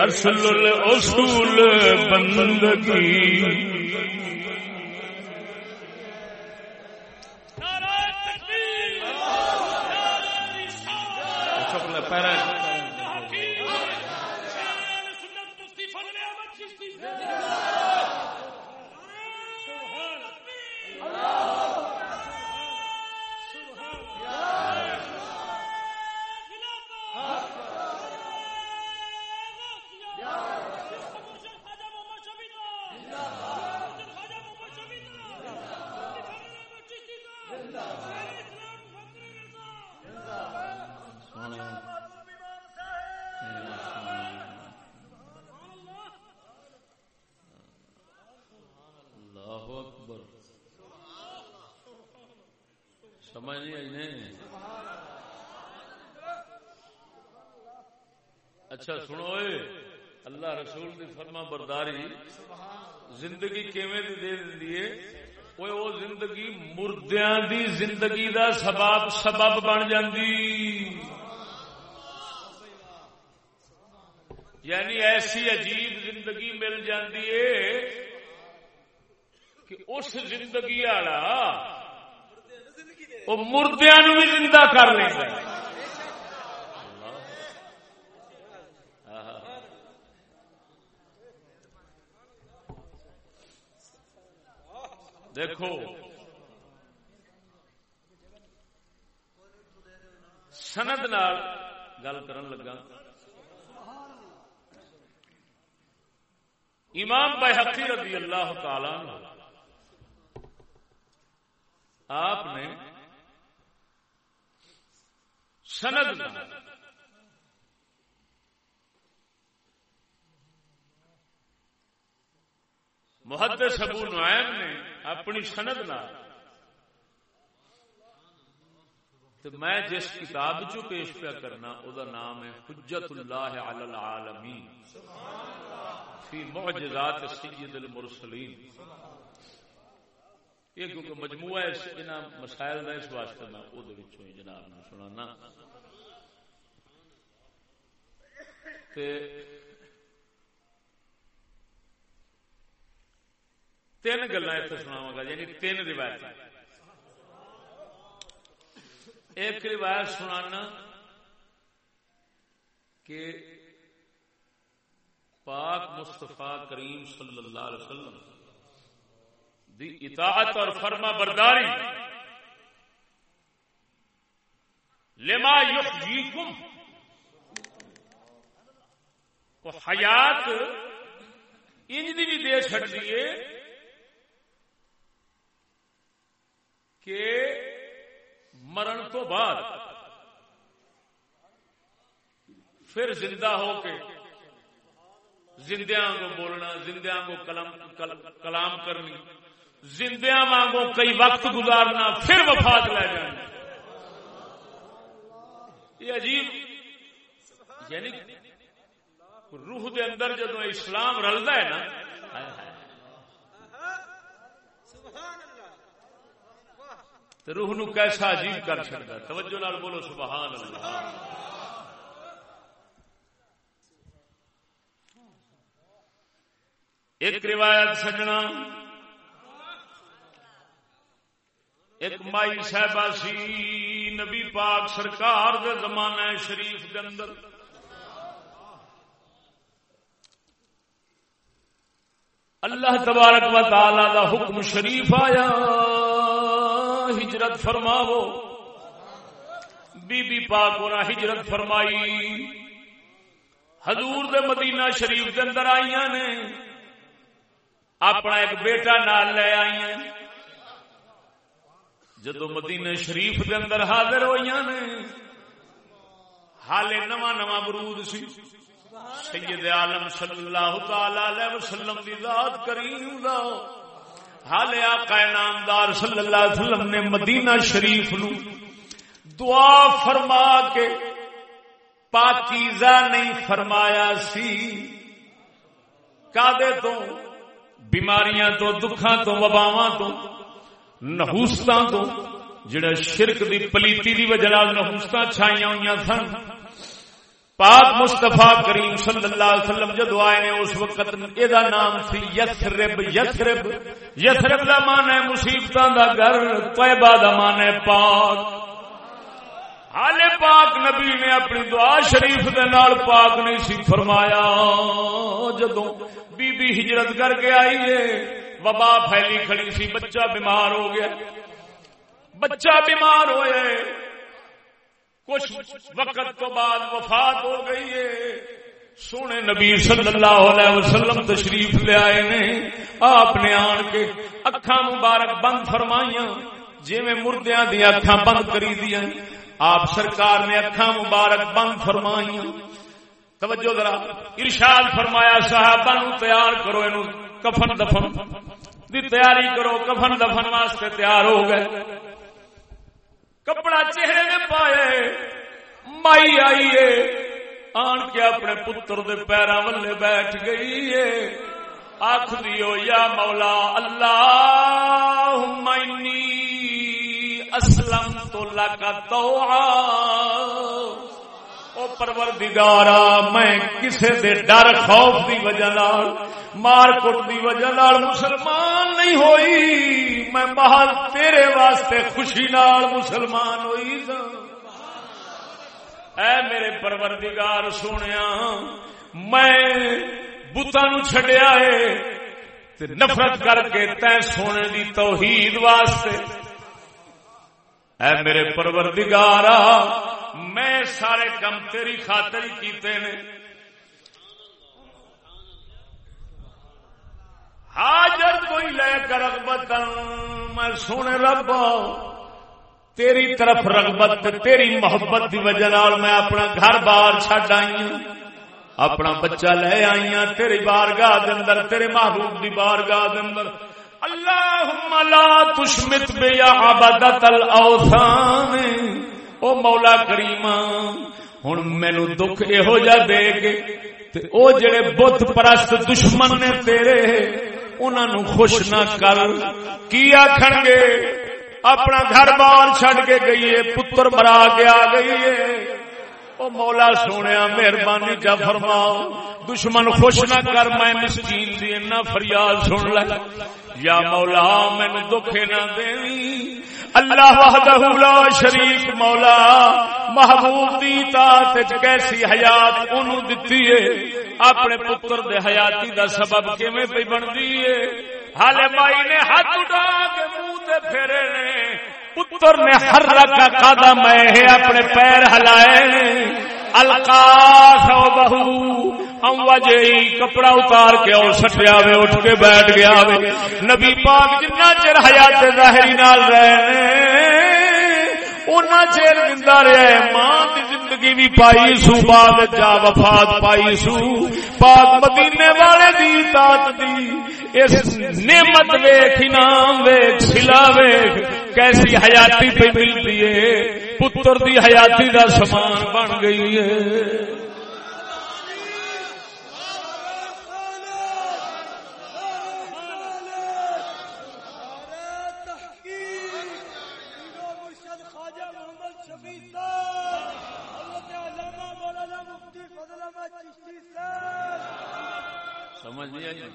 A: اصل اصول بندگی۔ پیرا لاہج نہیں آئی اچھا سنو اللہ رسول دی فرما برداری زندگی کیویں دی دے دیے اوے او زندگی مردیاں دی زندگی دا سبب سبب بن جاندی یعنی ایسی عجیب زندگی مل جاندی ہے کہ اس زندگی والا وہ مردیاں نو بھی زندہ کر لیندا ہے دیکھو۔ سند نال گل کرن لگا۔ امام بحقی رضی اللہ تعالی آپ نے سند محدث ابو نعیم نے اپنی سند میں جس کتاب چو پیش پیا کرنا، او نام ہے حجت اللہ علی العالمین فی معجزات سید المرسلین. یہ کیونکہ مجموعہ ان مسائل کا اس واسطے میں وہ جناب نے سنانا. تے تین گلا اتنے سناوا گا یعنی تین روایت۔ ایک روایت سنانا کہ پاک مستفا کریم صلی اللہ علیہ وسلم دی اطاعت اور فرما برداری لما وہ حیات انج بھی دے چڑتی ہے کہ مرن تو بعد پھر زندہ ہو کے زندیاں کو بولنا، زندیاں کو کلام کلام کرنی، زندیاں وانگو کئی وقت گزارنا، پھر وفات لے جانا یہ عجیب یعنی روح دے اندر جدو اسلام رلتا ہے نا تو روح نو کیسا عجیب کر سکتا توجہ نال بولو سبحان اللہ۔ ایک روایت سجنا۔ ایک مائی صاحبہ سی، نبی پاک سرکار دے زمانہ شریف دے اندر۔ اللہ تبارک و تعالی دا حکم شریف آیا۔ ہجرت فرماو۔ بی بی پاک ہونا ہجرت فرمائی۔ حضور دے مدینہ شریف دے اندر آئیاں نے۔ اپنا ایک بیٹا نال لے آئی جدو مدینے شریف دے اندر حاضر ہوئی نے۔ حالے نواں نواں برود سی۔ سید عالم صلی اللہ تعالی علیہ وسلم دی ذات کریم دا۔ حالے آقا نامدار صلی اللہ علیہ وسلم نے مدینہ شریف نو دعا فرما کے پاکیزہ نہیں فرمایا سی۔ کادے تو، بیماریاں تو، دکھاں تو، وباواں تو، نحوستاں تو، جڑا شرک دی پلیتی دی وجہ نال چھائیاں ہوئیاں سن۔ پاک مصطفی کریم صلی اللہ علیہ وسلم جدو آئے نے، اس وقت ادا نام سی یسرب یسرب یسرب دا مان ہے مصیبتاں دا گھر، طیبہ دا مان ہے پاک۔ حال پاک نبی نے اپنی دعا شریف دے نال پاک نہیں سی فرمایا۔ جدوں بی بی ہجرت کر کے آئی ہے، وبا پھیلی کھڑی سی، بچہ بیمار ہو گیا۔ بچہ بیمار ہوئے۔ کچھ وقت تو بعد وفات ہو گئی ہے۔ سونے نبی صلی اللہ علیہ وسلم تشریف لے آئے نے۔ آپ نے آن کے اکھا مبارک بند فرمائیاں۔ جی میں مردیاں دیا اکھا بند کری دیا۔ آپ سرکار نے اکھا مبارک بند فرمائیاں۔ توجہ ذرا ارشاد فرمایا، صحابہ نو تیار کرو، اینو کفن دفن دی تیاری کرو، کفن دفن واسطے تیار ہو گئے۔ کپڑا چہرے میں پائے مائی آئیے آن کے اپنے پتر دے پیرا ولے بیٹھ گئی ہے آخ دیو یا مولا اللہ اسلم تو لگا تو او پروردگارا میں کسے دے ڈر خوف دی وجہ نال مار کٹ دی وجہ نال مسلمان نہیں ہوئی میں باہر تیرے واسطے خوشی نال مسلمان ہوئی اے میرے پروردگار سونیا، میں بتا نو چھڈیا ہے نفرت کر کے تے سونے دی توحید واسطے۔ اے میرے پروردگارا، میں سارے کم تیری خاطر ہی کیتے نے۔ حاجر کوئی لے کر رغبت میں سونے رب تیری طرف رغبت تیری محبت کی وجہ میں اپنا گھر بار چڈ آئی ہوں، اپنا بچہ لے آئی ہوں تیری بارگاہ اندر، تیرے محبوب کی بارگاہ اندر۔ اللہ لا تشمت بے یا عبادت الاوثان، او مولا کریم ہوں مینو دکھ یہو جا دے گے او جڑے بت پرست دشمن نے تیرے انہوں خوش نہ کر۔ کی آخر گے اپنا گھر بار چڈ کے گئی ہے، پتر مرا کے آ گئی ہے۔ او مولا سونے مہربانی جا فرماؤ۔ دشمن خوش نہ کر میں مسکین دی نہ فریاد سن لے۔ یا مولا مینو دکھ نہ دیں اللہ وحدہ لا شریک مولا۔ محبوب دی طاعت کیسی حیات اونوں دتی ہے۔ اپنے پتر دے حیاتی دا سبب کیویں پئی بندی ہے۔ حالے مائی نے ہاتھ اٹھا کے منہ تے پھیرے نے۔ پتر نے ہر رکھا قدم ہے، اپنے پیر ہلائے۔ القاس او بہو ہم وجہ کپڑا اتار کے اور سٹیا وے اٹھ کے بیٹھ گیا وے نبی پاک جنہ چر حیات ظاہری نال رہے اونا چیر زندہ رہے ماں دی زندگی بھی پائی سو، بعد جا وفات پائی سو۔ پاک مدینے والے دی ذات دی اس نعمت ویکھ، انعام ویکھ سلا ویکھ، کیسی حیاتی پہ ملتی ہے۔ پتر دی حیاتی دا سامان بن گئی ہے۔ سمجھ نہیں آئی؟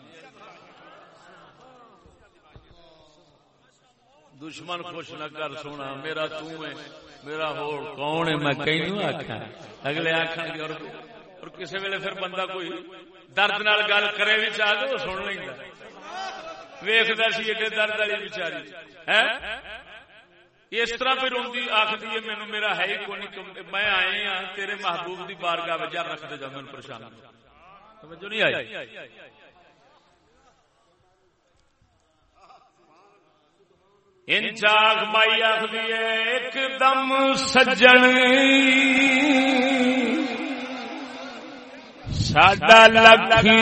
A: دشمن خوش نہ کر سونا، میرا ہے، میرا ہور کون ہے؟ میں کہیں آخا اگلے آخ گے، اور کسی ویلے پھر بندہ کوئی درد نال گل کرے بھی چاہ تو سن لینا ویختا سی ایڈے درد والی بچاری اس طرح پھر روی آخری ہے مینو میرا ہے ہی کون؟ میں آئے ہاں تیرے محبوب کی بارگاہ وجہ رکھتے جا میرے پریشان توجہ نہیں آئی؟ ان چاک مائی آخری ایک دم سجن। ساڈا لکھی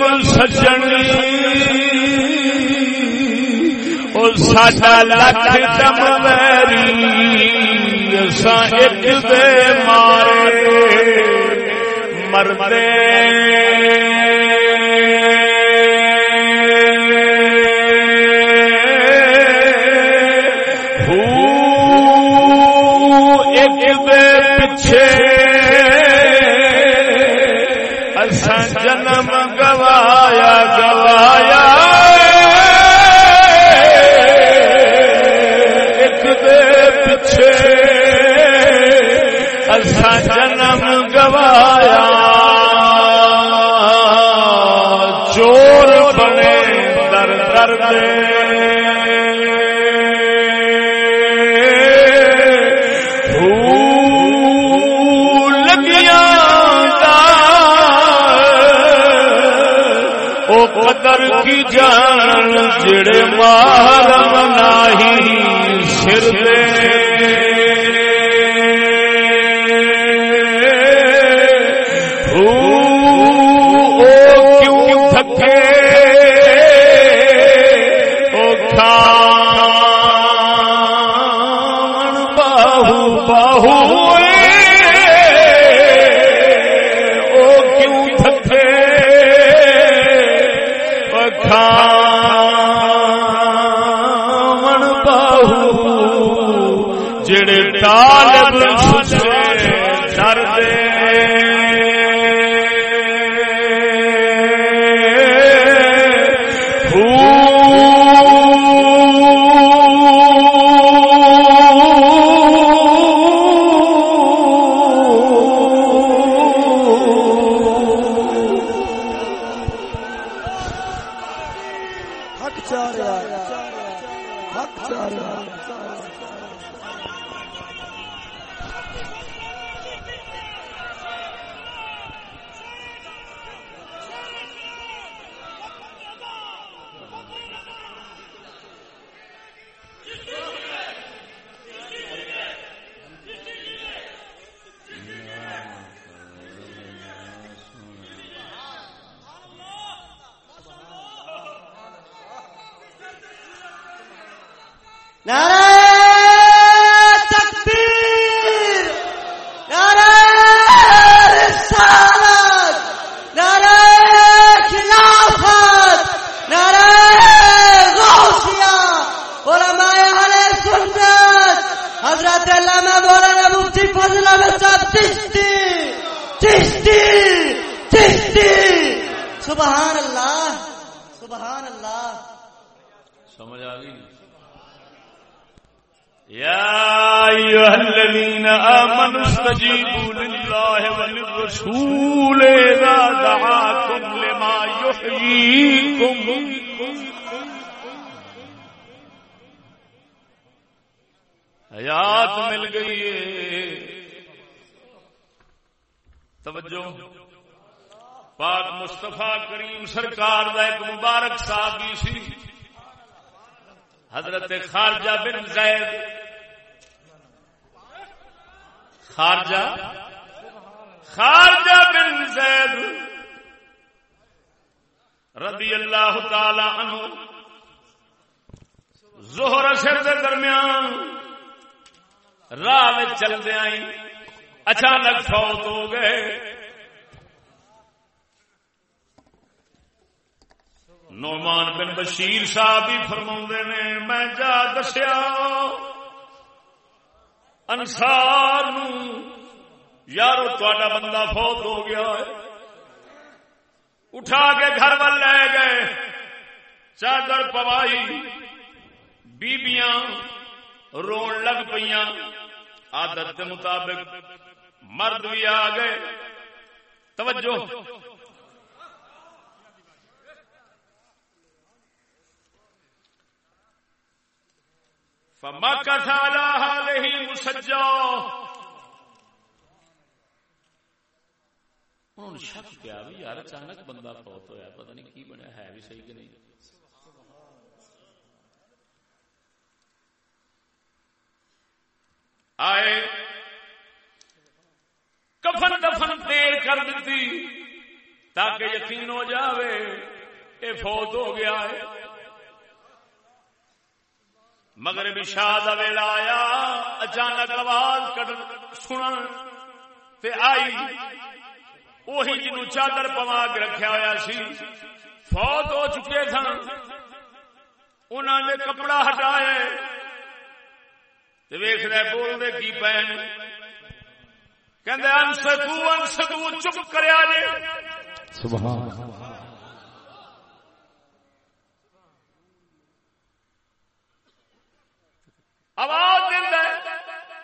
A: دم سجن۔ ساڈا لکھ دم ویری ایک دے مارے۔ مرمرے قدر کی جان جڑے مال مناہی سر دے ನಾರಾಯಣ آمنوا استجيبوا لله وللرسول إذا دعاكم لما يحييكم حیات مل گئی ہے۔ توجہ۔ پاک مصطفیٰ کریم سرکار دا ایک مبارک صحابی سی، حضرت خارجہ بن زید خارجہ خارجہ بن زید رضی اللہ تعالی عنہ زہر اثر کے درمیان راہ میں چلتے آئی اچانک فوت ہو گئے۔ نعمان بن بشیر صاحب بھی فرما نے، میں جا دسیا۔ انسار یارو تا بندہ فوت ہو گیا ہے۔ اٹھا کے گھر وال لے گئے۔ چادر پوائی۔ بیبیاں رو لگ پہ آدت کے مطابق مرد بھی آ گئے۔ توجہ۔ فمكث على هذه مسجا انہوں شک کیا بھی یار اچانک بندہ فوت ہویا پتہ نہیں کی بنیا ہے بھی صحیح کہ نہیں آئے کفن دفن دیر کر دیتی تاکہ یقین ہو جاوے اے فوت ہو گیا ہے مگر بھی شاہ ویلا آیا، اچانک آواز کٹ تے آئی۔ وہی جنو چادر پوا کے رکھا ہوا سی۔ فوت ہو چکے سن۔ انہوں نے کپڑا ہٹایا ویخ رہے بول دے کی پہن کہ انسدو انسدو چپ کریا جے۔ سبحان اللہ۔ آواز دینا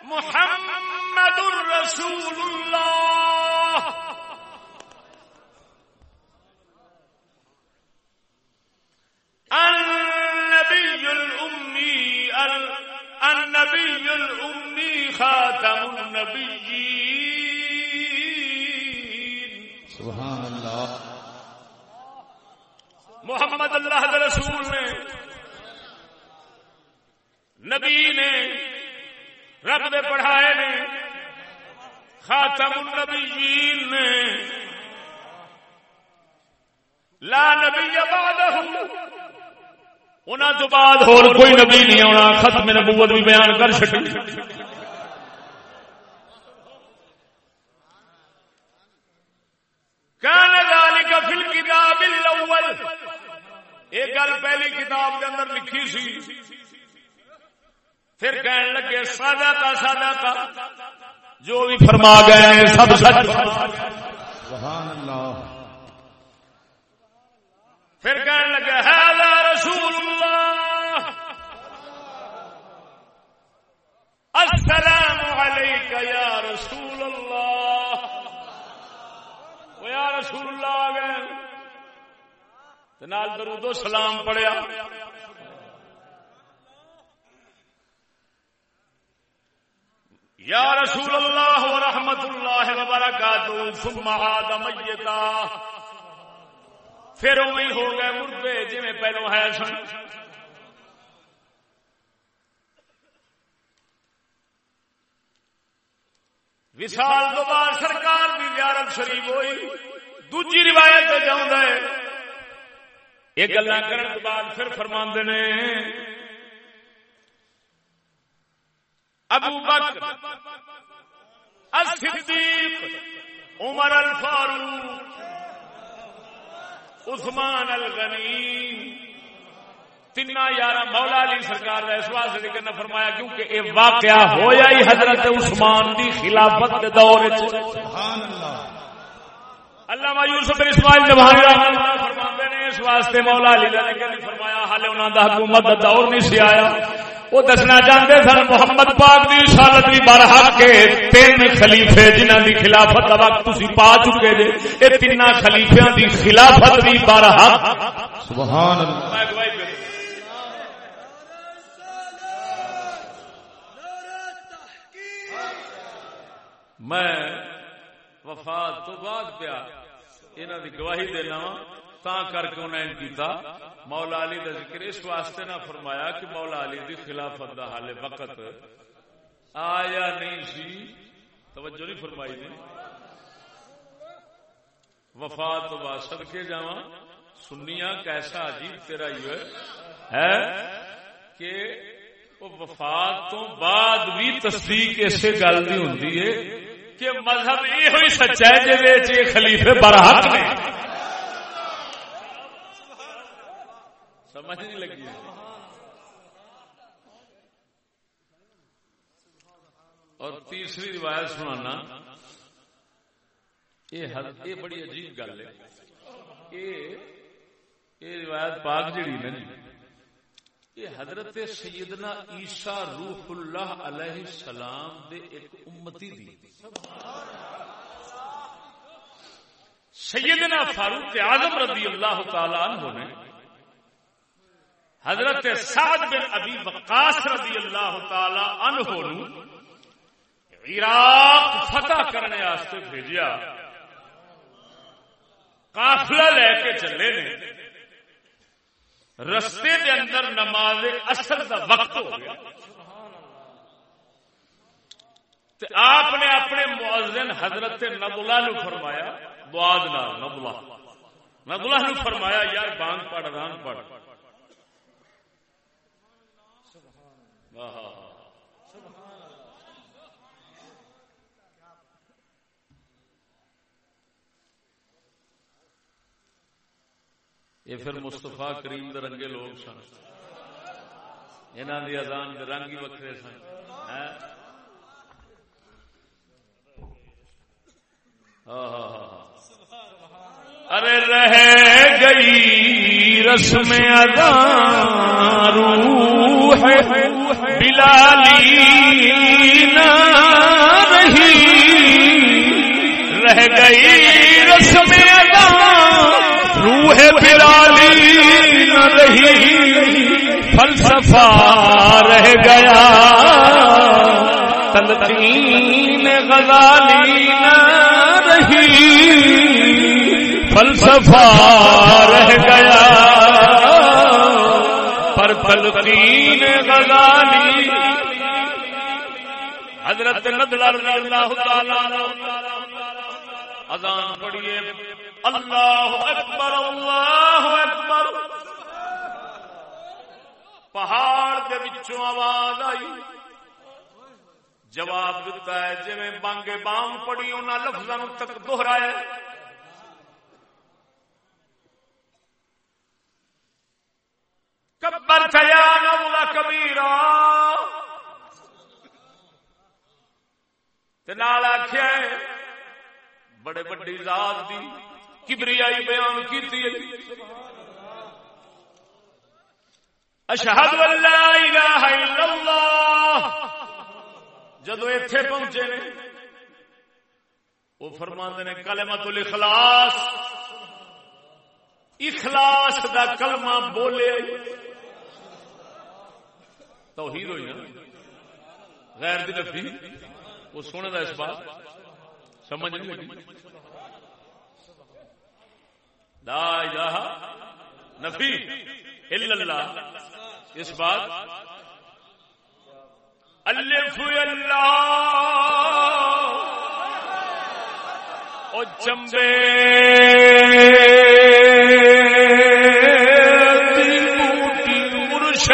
A: محمد الرسول اللہ النبی الأمی النبی الأمی خاتم النبیین سبحان اللہ محمد اللہ رسول نے نبی نے، رب نے پڑھائے نے، خاتم النبیین نے، لا نبی بعدہ انہوں تو بعد اور کوئی نبی نہیں آنا ختم نبوت بھی بیان کر سکے کان ذالک فی الکتاب الاول۔ ایک گل پہلی کتاب کے اندر لکھی سی۔ پھر کہنے لگے سادہ کا سادہ کا. جو بھی فرما گئے سب سچ۔ سبحان اللہ پھر کہنے لگے ہے رسول اللہ السلام علیک یا رسول اللہ یا رسول اللہ آ گئے درود و سلام پڑھیا۔ یا رسول اللہ ورحمت اللہ وبرکاتہ، ثم عاد میتا۔ پھر وہی ہو گئے مردے جی پہلو ہے سن۔ وشال تو بعد سرکار کی زیارت شریف ہوئی، دوجی روایت پہ جاؤں گا یہ گلا کرنے کے بعد پھر فرما نے ابو بکر الصدیق عمر الفاروق عثمان الغنی تین یار مولا علی سرکار کا اس واسطے ذکر نہ فرمایا کیونکہ یہ واقعہ ہویا ہی حضرت عثمان دی خلافت کے دور سبحان اللہ علامہ یوسف اسماعیل نبھانی رحمۃ اللہ فرماتے ہیں اس واسطے مولا علی نے فرمایا حال انہاں دا حکومت دا دور نہیں سی آیا۔ وہ دسنا چاہتے سن، محمد پاک کی رسالت بھی برحق کے تین خلیفے جنہ دی خلافت کا وقت تھی پا چکے جے یہ تین خلیفیا دی خلافت بھی برحق سبحان میں وفات تو بعد پیا انہوں دی گواہی دینا تا کر کے انہیں کیتا، مولا علی دا ذکر۔ اس واسطے نہ فرمایا کہ مولا علی دی خلافت دا حال وقت آیا نہیں سی۔ توجہ نہیں فرمائی نے وفات تو بعد صدقے جاواں۔ سنیا کیسا عجیب تیرا یہ ہے کہ وہ وفات تو بعد بھی تصدیق اسے گل نہیں ہوتی ہے کہ مذہب یہ سچا ہے جی خلیفے برحق نے۔ سمجھ نہیں لگی۔ اور تیسری روایت سنانا، یہ بڑی عجیب گل ہے۔ یہ روایت پاک جڑی نا جی۔ یہ حضرت سیدنا عیسیٰ روح اللہ علیہ السلام دے ایک امتی دی۔ سیدنا فاروق اعظم رضی اللہ تعالی عنہ نے حضرت سعد بن ابی وقاص رضی اللہ تعالی عنہ نو عراق فتح کرنے واسطے بھیجیا۔ قافلہ لے کے چلے نے۔ رستے دے اندر نماز اثر دا وقت ہو گیا۔ تے آپ نے اپنے معذن حضرت نبلا نو فرمایا بواد نبلا نبلا نو فرمایا، یار بانگ پڑھ ران پڑھ۔ یہ پھر مستفا کریم رنگے لوگ سن. انہوں کی ازان رنگ ہی وکرے سن. ارے رہ گئی رسم ادان روح بلالی رہی۔ رہ گئی رسم ادان روح بلالی نہ رہی۔ فلسفہ رہ گیا۔ تلقین غزالی نہ رہی۔ فلسفہ رہ گیا۔ تلقین غزالی. حضرت ندل اللہ تعالی اذان پڑھیے. اللہ اکبر اللہ اکبر. پہاڑ کے بچوں آواز آئی. جواب دیتا ہے جی بانگے بام پڑی انہوں لفظوں تک دوہرایا کبر تھیا نولا کبیرا نال آخیا بڑے بڑی ذات دی کبریائی بیان کی اشہد اللہ الہ الا اللہ۔ جدو ایتھے پہنچے نے وہ فرماندے نے کلمت الاخلاص اخلاص دا کلمہ بولے۔ توحید ہوئی نا غیر دی نفی وہ سونے دا اس بات سمجھ نہیں لگی۔ لا الہ نفی الا اللہ۔ اس بات الف اللہ۔ او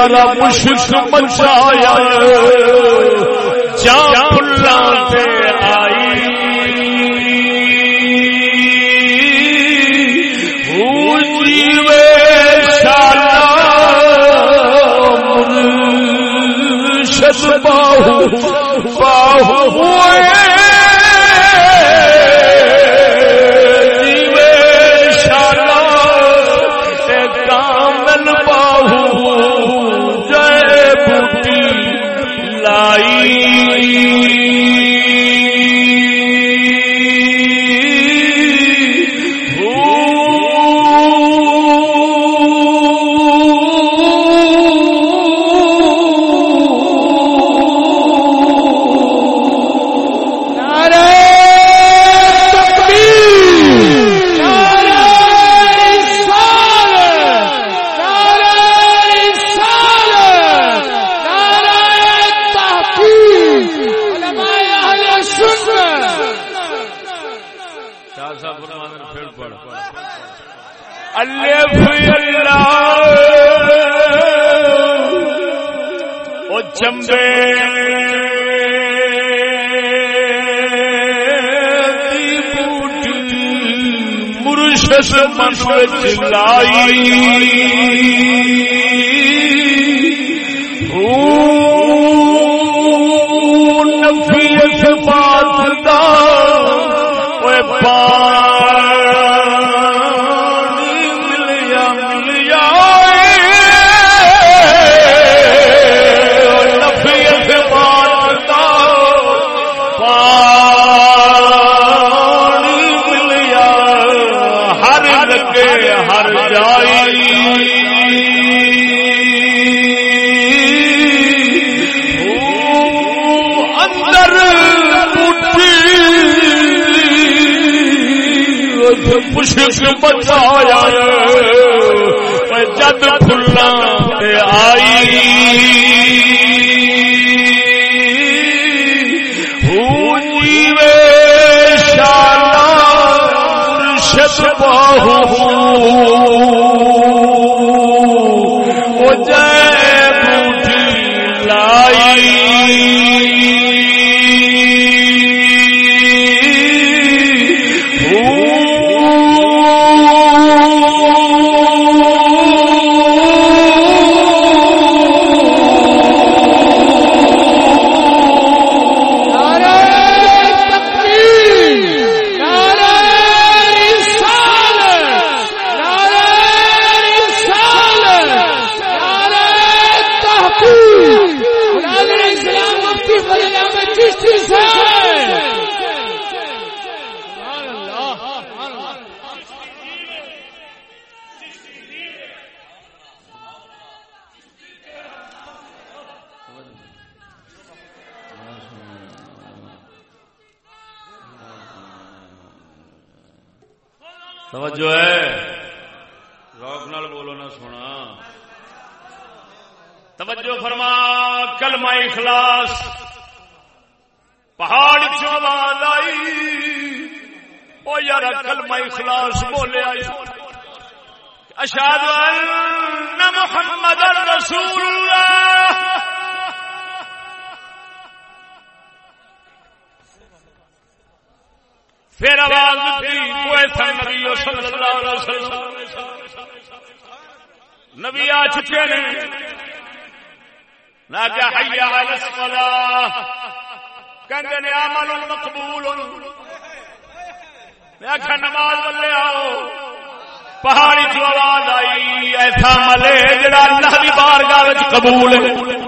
A: والا مشک مچایا جا پھلاں پہ آئی۔ باہو باہو خوشک بچایا جد پھلا آئی توجہ ہے۔ روک نال بولو نا سونا۔ توجہ فرما کلمہ اخلاص۔ پہاڑ چوال آئی۔ او یار کلمہ اخلاص بولے آئی اشاد محمد رسول اللہ۔ پھر آواز دی نبی نبی آ چکے نے۔ نہ کیا حیا علی مقبول۔ میں آخا نماز بلے آؤ۔ پہاڑی جو آواز آئی، ایسا ملے جڑا اللہ دی بارگاہ قبول ہے۔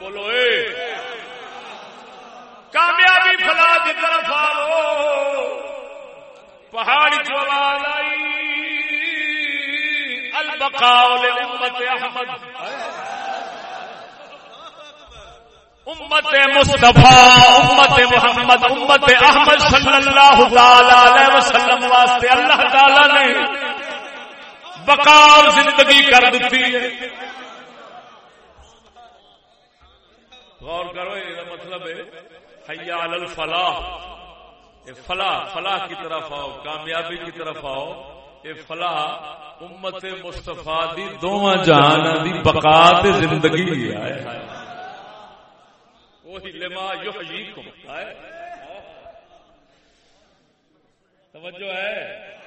A: بولو، اے۔ کامیابی فلا کی طرف آو پہاڑ چوال آئی۔ البقاء احمد۔ امت مصطفیٰ، امت محمد، امت احمد صلی اللہ علیہ وسلم واسطے اللہ تعالی نے بقا زندگی کر دیتی ہے۔ غور کرو، یہ مطلب ہے حیال الفلاح۔ فلاح فلاح کی طرف آؤ، کامیابی کی طرف آؤ۔ یہ فلاح امت مستفا دی، دونوں جہان دی بقا زندگی ہے۔ وہی لما یحییکم۔ توجہ ہے۔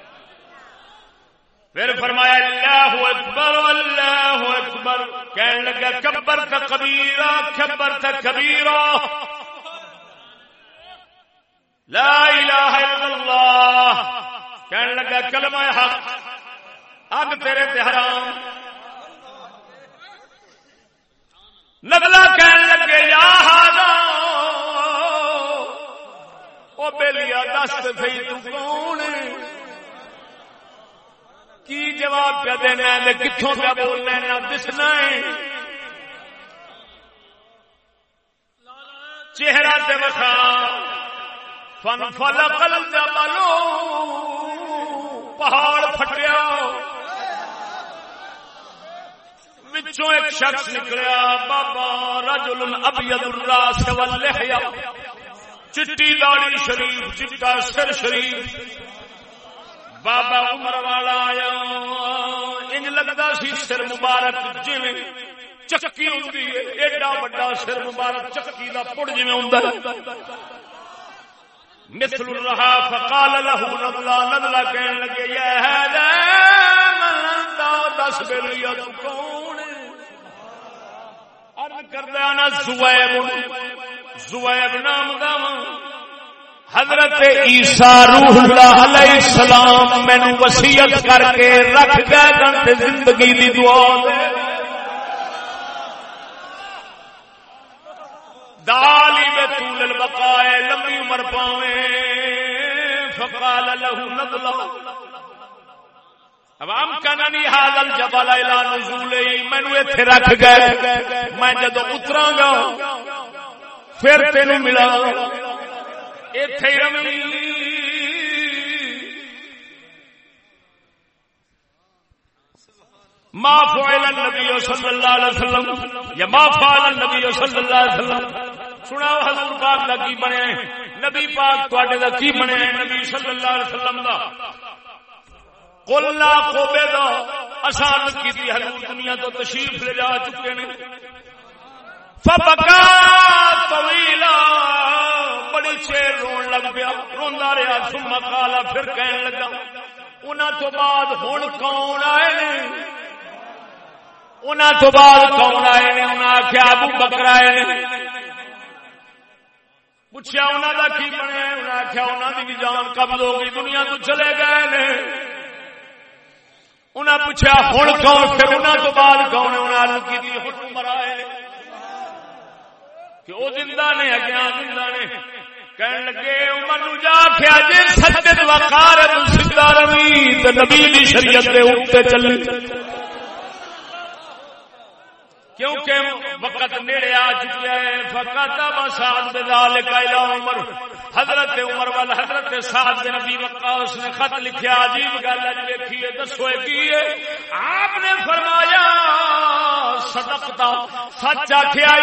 A: پھر فرمایا، اللہ اکبر اللہ اکبر. کہنے لگا، کبر کا کبیرہ، کبر کا کبیرہ. لا الہ الا اللہ۔ کہنے لگا، کلمہ حق اب تیرے تے حرام. نگلا کہنے لگے، یا وہ بےلیا دس سی تون کی جواب پہ دینا کتوں پہ بولنا ہے؟ دسنا ہے۔ چہرہ سے وکھا فن فل کل جبلو پہاڑ پھٹیا۔ وچوں ایک شخص نکلیا۔ بابا رجل ابیض الراس واللحیا چٹی داڑی شریف، چٹا سر شریف۔ بابا عمر والا آیا۔ انج لگتا سی سر مبارک جی چکی ہوں ایڈا وڈا سر مبارک چکی کا پڑ جی ہوں مثل رہا فقال له نضلا نضلا کہنے لگے، یہ دس بے تو کون کردہ نا زویب زویب نام دا حضرت عیسیٰ روح اللہ علیہ السلام میں وسیعت کر کے رکھ گئے گن زندگی دی دعا دالی میں طول البقائے لمبی عمر پاویں فقال له نضلا عوام کہنا نہیں، حاضر جبل الى نزول مینو ایتھے رکھ گئے۔ میں جدو اتراں گا، پھر تینوں ملا ایتھے رمی ما فعل النبی صلی اللہ علیہ وسلم یا ما فعل النبی صلی اللہ علیہ وسلم سناؤ حضور پاک دا کی بنے نبی پاک تواڈے دا کی بنے نبی صلی اللہ علیہ وسلم دا کلنا کوبے دا آسان کی حضور دنیا تو تشریف لے جا چکے نے فبکا طویلا بڑی چیر رون لگ پیا، روندا رہا ثم قالا پھر کہن لگا، انہاں تو بعد ہن کون آئے نے؟ انہاں تو بعد کون آئے نے؟ انہاں آخیا ابو بکر آئے نے؟ پوچھا انہاں دا کی بنے انہاں آخیا انہاں دی بھی جان قبض ہو گئی، دنیا تو چلے گئے نے؟ انہیں پوچھا ہوں کون؟ پھر انہوں تو بعد کون انہوں کی حکم آئے کہ وہ زندہ نے اگیا زندہ نے۔ کہن لگے، عمر نو جا سجد وقار سیدھا روی نبی دی شریعت دے چلی۔ کیونکہ وقت نیڑے آ چکے ہے، فقط عمر۔ حضرت عمر وال حضرت سعد بن نبی وقاص نے خط لکھیا، عجیب گل ہے جی دسو کی ہے؟ آپ نے فرمایا، صدقتا، سچ آخیا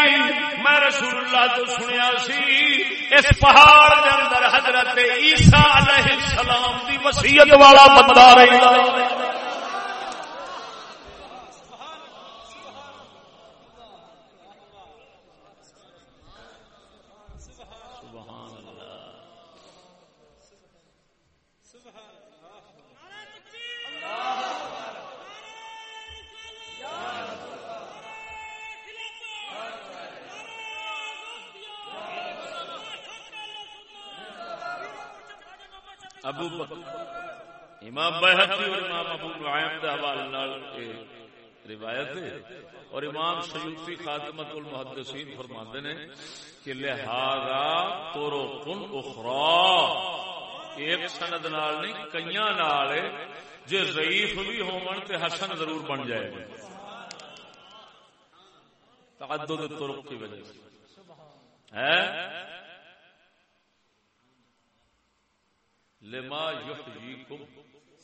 A: میں رسول اللہ تو سنیا سی، اس پہاڑ دے اندر حضرت عیسیٰ علیہ السلام دی وصیت والا بندہ رہتا ابو امام بحقی اور امام ابو نعیم دے حوالے نال روایت ہے۔ اور امام سیوطی خاتمت المحدثین فرماتے ہیں کہ لہذا طرق اخرى ایک سند نال نہیں، کئیاں نال جے ضعیف بھی ہون تے حسن ضرور بن جائے گا تعدد طرق کی وجہ سے۔ ہے لما یحییکم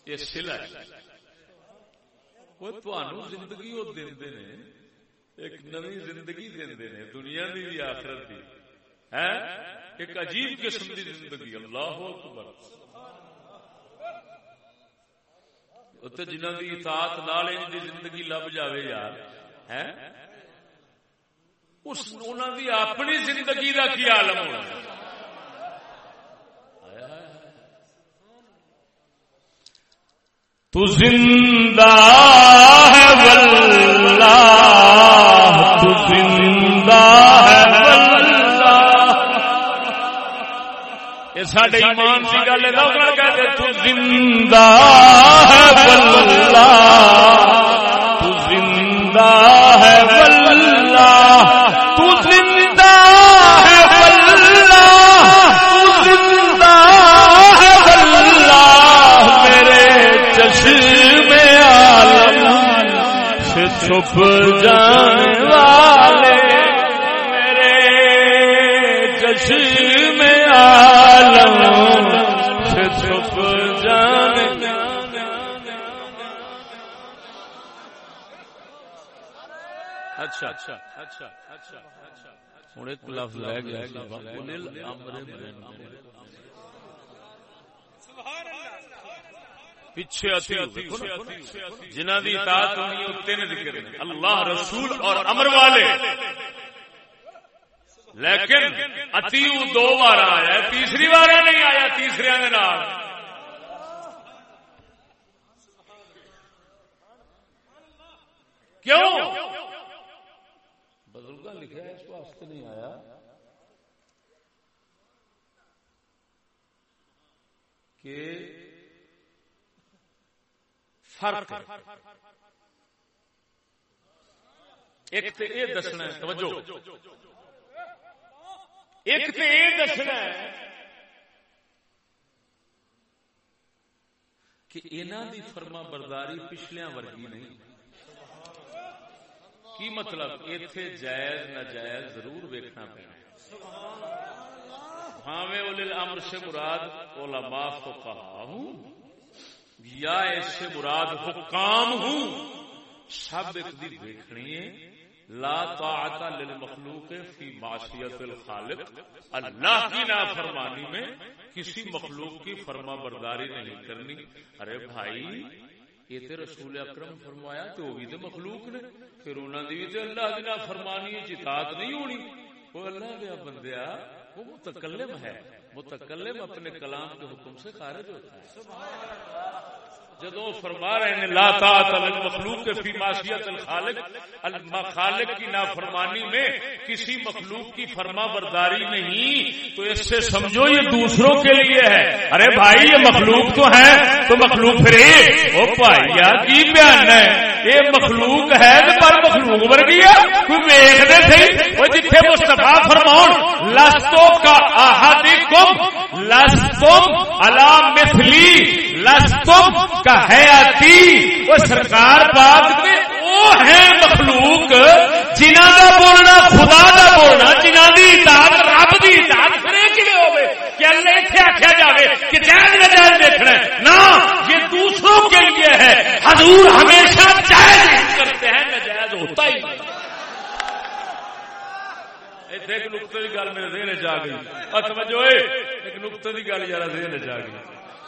A: یہ سلا ہے وہ تانوں زندگی وہ دیندے نے ایک نئی زندگی دیندے نے دنیا دی بھی آخرت دی ہے ایک عجیب قسم دی زندگی اللہ اکبر تے جنہاں دی اطاعت نال ان دی زندگی لب جاوے یار ہے اس انہاں دی اپنی زندگی دا کی عالم ہونا تو زندہ ہے واللہ، تو زندہ ہے واللہ۔ یہ ساڈے ایمان کی گل ہے تو زندہ ہے واللہ۔ چھپ جانے والے میرے چشم عالم سے چھپ جانے اچھا اچھا اچھا اچھا اچھا ہوں ایک لفظ رہ گیا پیچھے جنہ دی اطاعت ہونی ہے تین ذکر ہیں۔ اللہ رسول اور امر والے۔ لیکن اتیو دو بار آیا ہے۔ تیسری بار نہیں آیا تیسرے نال۔ کیوں؟ بزرگ لکھا ہے اس واسطے نہیں آیا۔ کہ فرق ایک تو یہ دسنا ہے، توجہ۔ ایک تو یہ دسنا ہے کہ انہوں دی فرما برداری پچھلیاں ورگی نہیں۔ کی مطلب؟ اتنے جائز، ناجائز ضرور ویکنا پینا۔ ہاں امر سے مراد علماء فقہا ہوں یا اس سے مراد حکام ہوں سب ایک دی دیکھنی ہے، لا طاعت للمخلوق فی معصیت الخالق، اللہ کی نافرمانی میں کسی مخلوق کی فرما برداری نہیں کرنی۔ ارے بھائی، یہ تے رسول اکرم فرمایا تو وہ بھی تو مخلوق نے، پھر انہوں نے بھی اللہ کی نافرمانی اطاعت جی نہیں ہونی۔ وہ اللہ دیا بندیا، وہ متکلم ہے۔ متکلم اپنے کلام کے حکم سے خارج ہوتا ہے جدو فرما رہے ہیں، لا طاعت المخلوق فی معصیت الخالق خالق کی نافرمانی میں کسی مخلوق کی فرما برداری نہیں، تو اس سے سمجھو یہ دوسروں کے لیے ہے۔ ارے بھائی، یہ مخلوق تو ہے تو مخلوق پھر او بھائی کی بیان ہے۔ یہ مخلوق ہے پر مخلوق بن گیا کوئی ویختے تھے وہ جتنے مستفا فرماؤ لستوں کا آہادی کم لستم اللہ مثلی، لستم کا حیاتی۔ وہ سرکار پاک نے وہ ہے مخلوق جنہ کا بولنا خدا کا بولنا جنہ کی اطاعت رب کی اطاعت کرے کہ ہوگی کہ اللہ اتنے آخیا جائے کہ جائز نجائز دیکھنا ہے۔ نہ، یہ دوسروں کے لیے ہے۔ حضور ہمیشہ جائز کرتے ہیں نجائز ہوتا ہی ایک نقطے کی گل میرے ذہن چ گئی۔ توجہ ایک نقطے کی گل یار ذہن چ گئی۔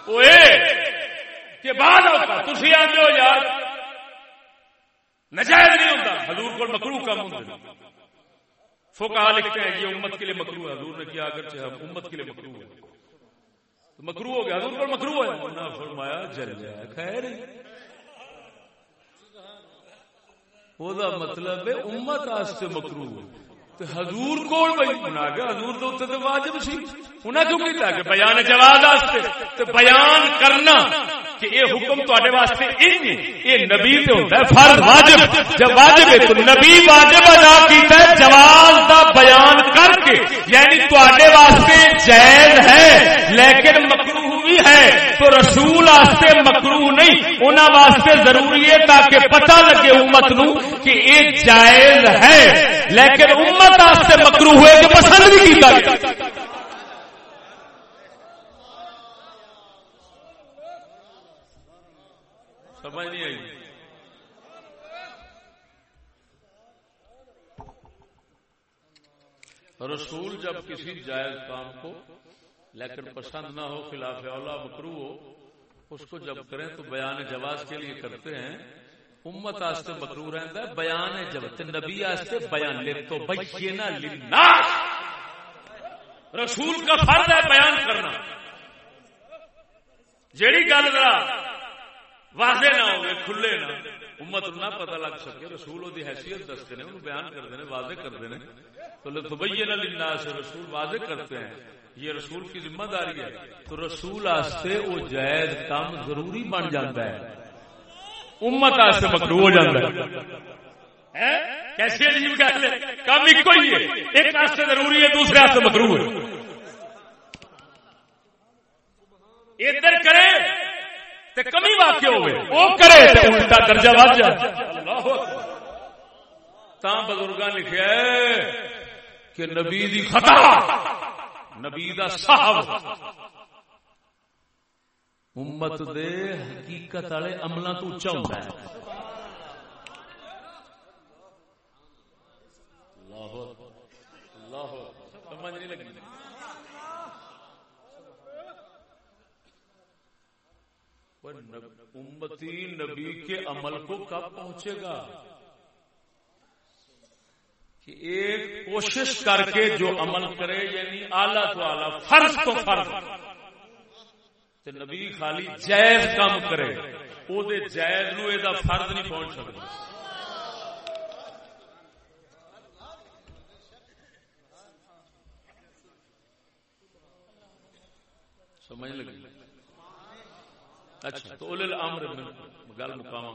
A: وہ کہ بعد تھی ہو یار نجائز نہیں ہوتا حضور کو مکرو کم ہوں فوکا لکھتے ہیں، یہ امت کے لیے مکرو ہے۔ حضور نے کیا اگر چاہے امت کے لیے مکرو ہے تو مکرو ہو گیا۔ حضور کو مکرو ہے۔ فرمایا، جل جائے خیر۔ وہ مطلب ہے، امت آستے مکرو ہے۔ حضور کون بھائی انہیں آگے حضور تو اتنے واجب سی۔ انہیں کیوں کیتا کہ بیان جواز واسطے تو بیان کرنا کہ یہ حکم تے واسطے یہ نبی تے ہوتا ہے، فرض واجب۔ جب واجب ہے تو نبی واجب ادا کیتا ہے جواز دا بیان کر کے یعنی تے واسطے جائز ہے لیکن مکروہ بھی ہے تو رسول واسطے مکرو نہیں انہوں واسطے ضروری ہے تاکہ پتہ لگے امت نو کہ یہ جائز ہے۔ لیکن امت واسطے مکرو ہوئے کہ پسند بھی کیتا۔ سمجھ نہیں آئی۔ رسول جب کسی جائز کام کو لیکن پسند نہ ہو، خلاف اولا مکرو ہو اس کو جب کریں تو بیان جواز کے لیے کرتے ہیں۔ امت آستے مکرو رہتا ہے، بیان جب نبی آستے بیان لے تو بینا لنا رسول کا فرض ہے بیان کرنا۔ جیڑی گل ذرا واضح نہ ہوئے، کھلے نہ۔ امت نہ پتہ لگ سکے، رسول دی حیثیت دستے ہیں انہوں بیان کرتے ہیں واضح کرتے ہیں تو لتبین للناس، رسول واضح کرتے ہیں۔ یہ رسول کی ذمہ داری ہے تو رسول آستے وہ جائز کام ضروری بن جاتا ہے۔ امت آستے مکرو ہو جاتا ہے۔ کیسے عجیب کہتے ہیں کام ایک کوئی ہے۔ ایک آستے ضروری ہے، دوسرے آستے مکرو ہے۔ ادھر کرے تے کمی واقع ہوئے۔ وہ کرے تے الٹا درجہ ود جائے۔ تا بزرگاں لکھیا ہے کہ نبی دی خطا۔ نبی دا صاحب امت دے حقیقت والے عملوں تو اچا ہوں امتی نبی کے عمل کو کب پہنچے گا؟ کہ ایک کوشش کر کے جو عمل کرے یعنی آلہ تو آلہ فرض تو فرض۔ تے نبی خالی جائز کام کرے او دے جائز نو اے دا فرض نہیں پہنچ سکتا۔ سمجھ لگی؟ اچھا تو اولل الامر گل مقام۔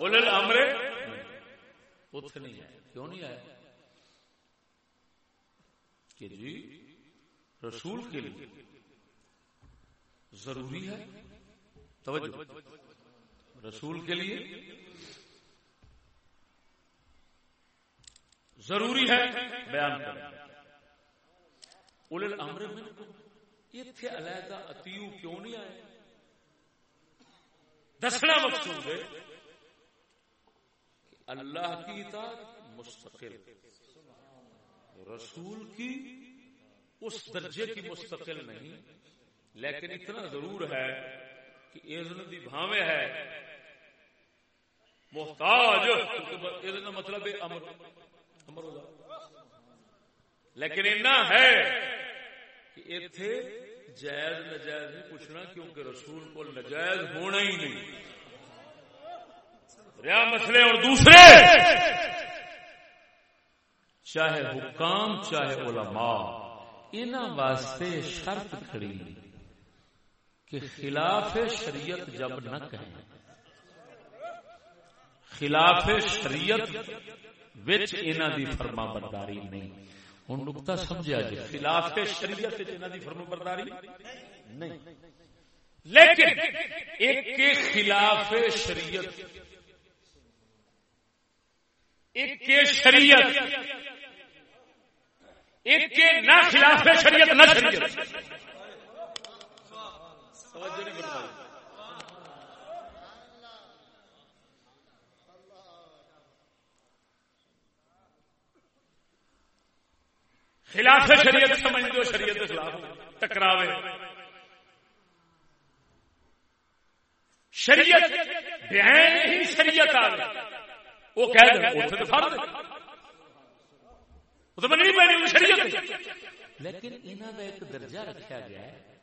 A: اولل الامر اتنے نہیں آئے کیوں نہیں آئے کہ جی رسول کے لیے ضروری ہے۔ توجہ۔ رسول کے لیے ضروری ہے۔ بیان کرنا اولل امر میں اتنے علیحدہ اتیو کیوں نہیں آئے؟ دسنا مقصود ہے۔ اللہ کی اطاعت مستقل۔ رسول کی اس درجے کی مستقل نہیں، لیکن اتنا ضرور ہے کہ اذن دی بھاوے ہے۔ محتاج اذن مطلب امر۔ امر لیکن اتنا ہے کہ اتنے جائز نجائز نہیں پوچھنا، کیونکہ رسول کو نجائز ہونا ہی نہیں۔ ریا مسئلے اور دوسرے۔ چاہے حکام، چاہے علماء ان واسطے شرط کھڑی کہ خلاف شریعت جب نہ کہیں۔ خلاف شریعت وچ انہاں دی فرما برداری نہیں۔ ہوں نقطہ سمجھا جی خلاف شریعت انہاں دی فرما برداری نہیں۔ لیکن ایک کے خلاف شریعت ایک شریعت، ایک نہ خلاف شریعت نہ شریعت خلاف شریعت سمجھ دو شریعت خلاف۔ ٹکراوے۔ شریعت بہن ہی شریعت آ گئی۔ وہ کہہ دیں اتنے تو فرد تو منی پی شریعت لیکن انہوں کا ایک درجہ رکھا گیا ہے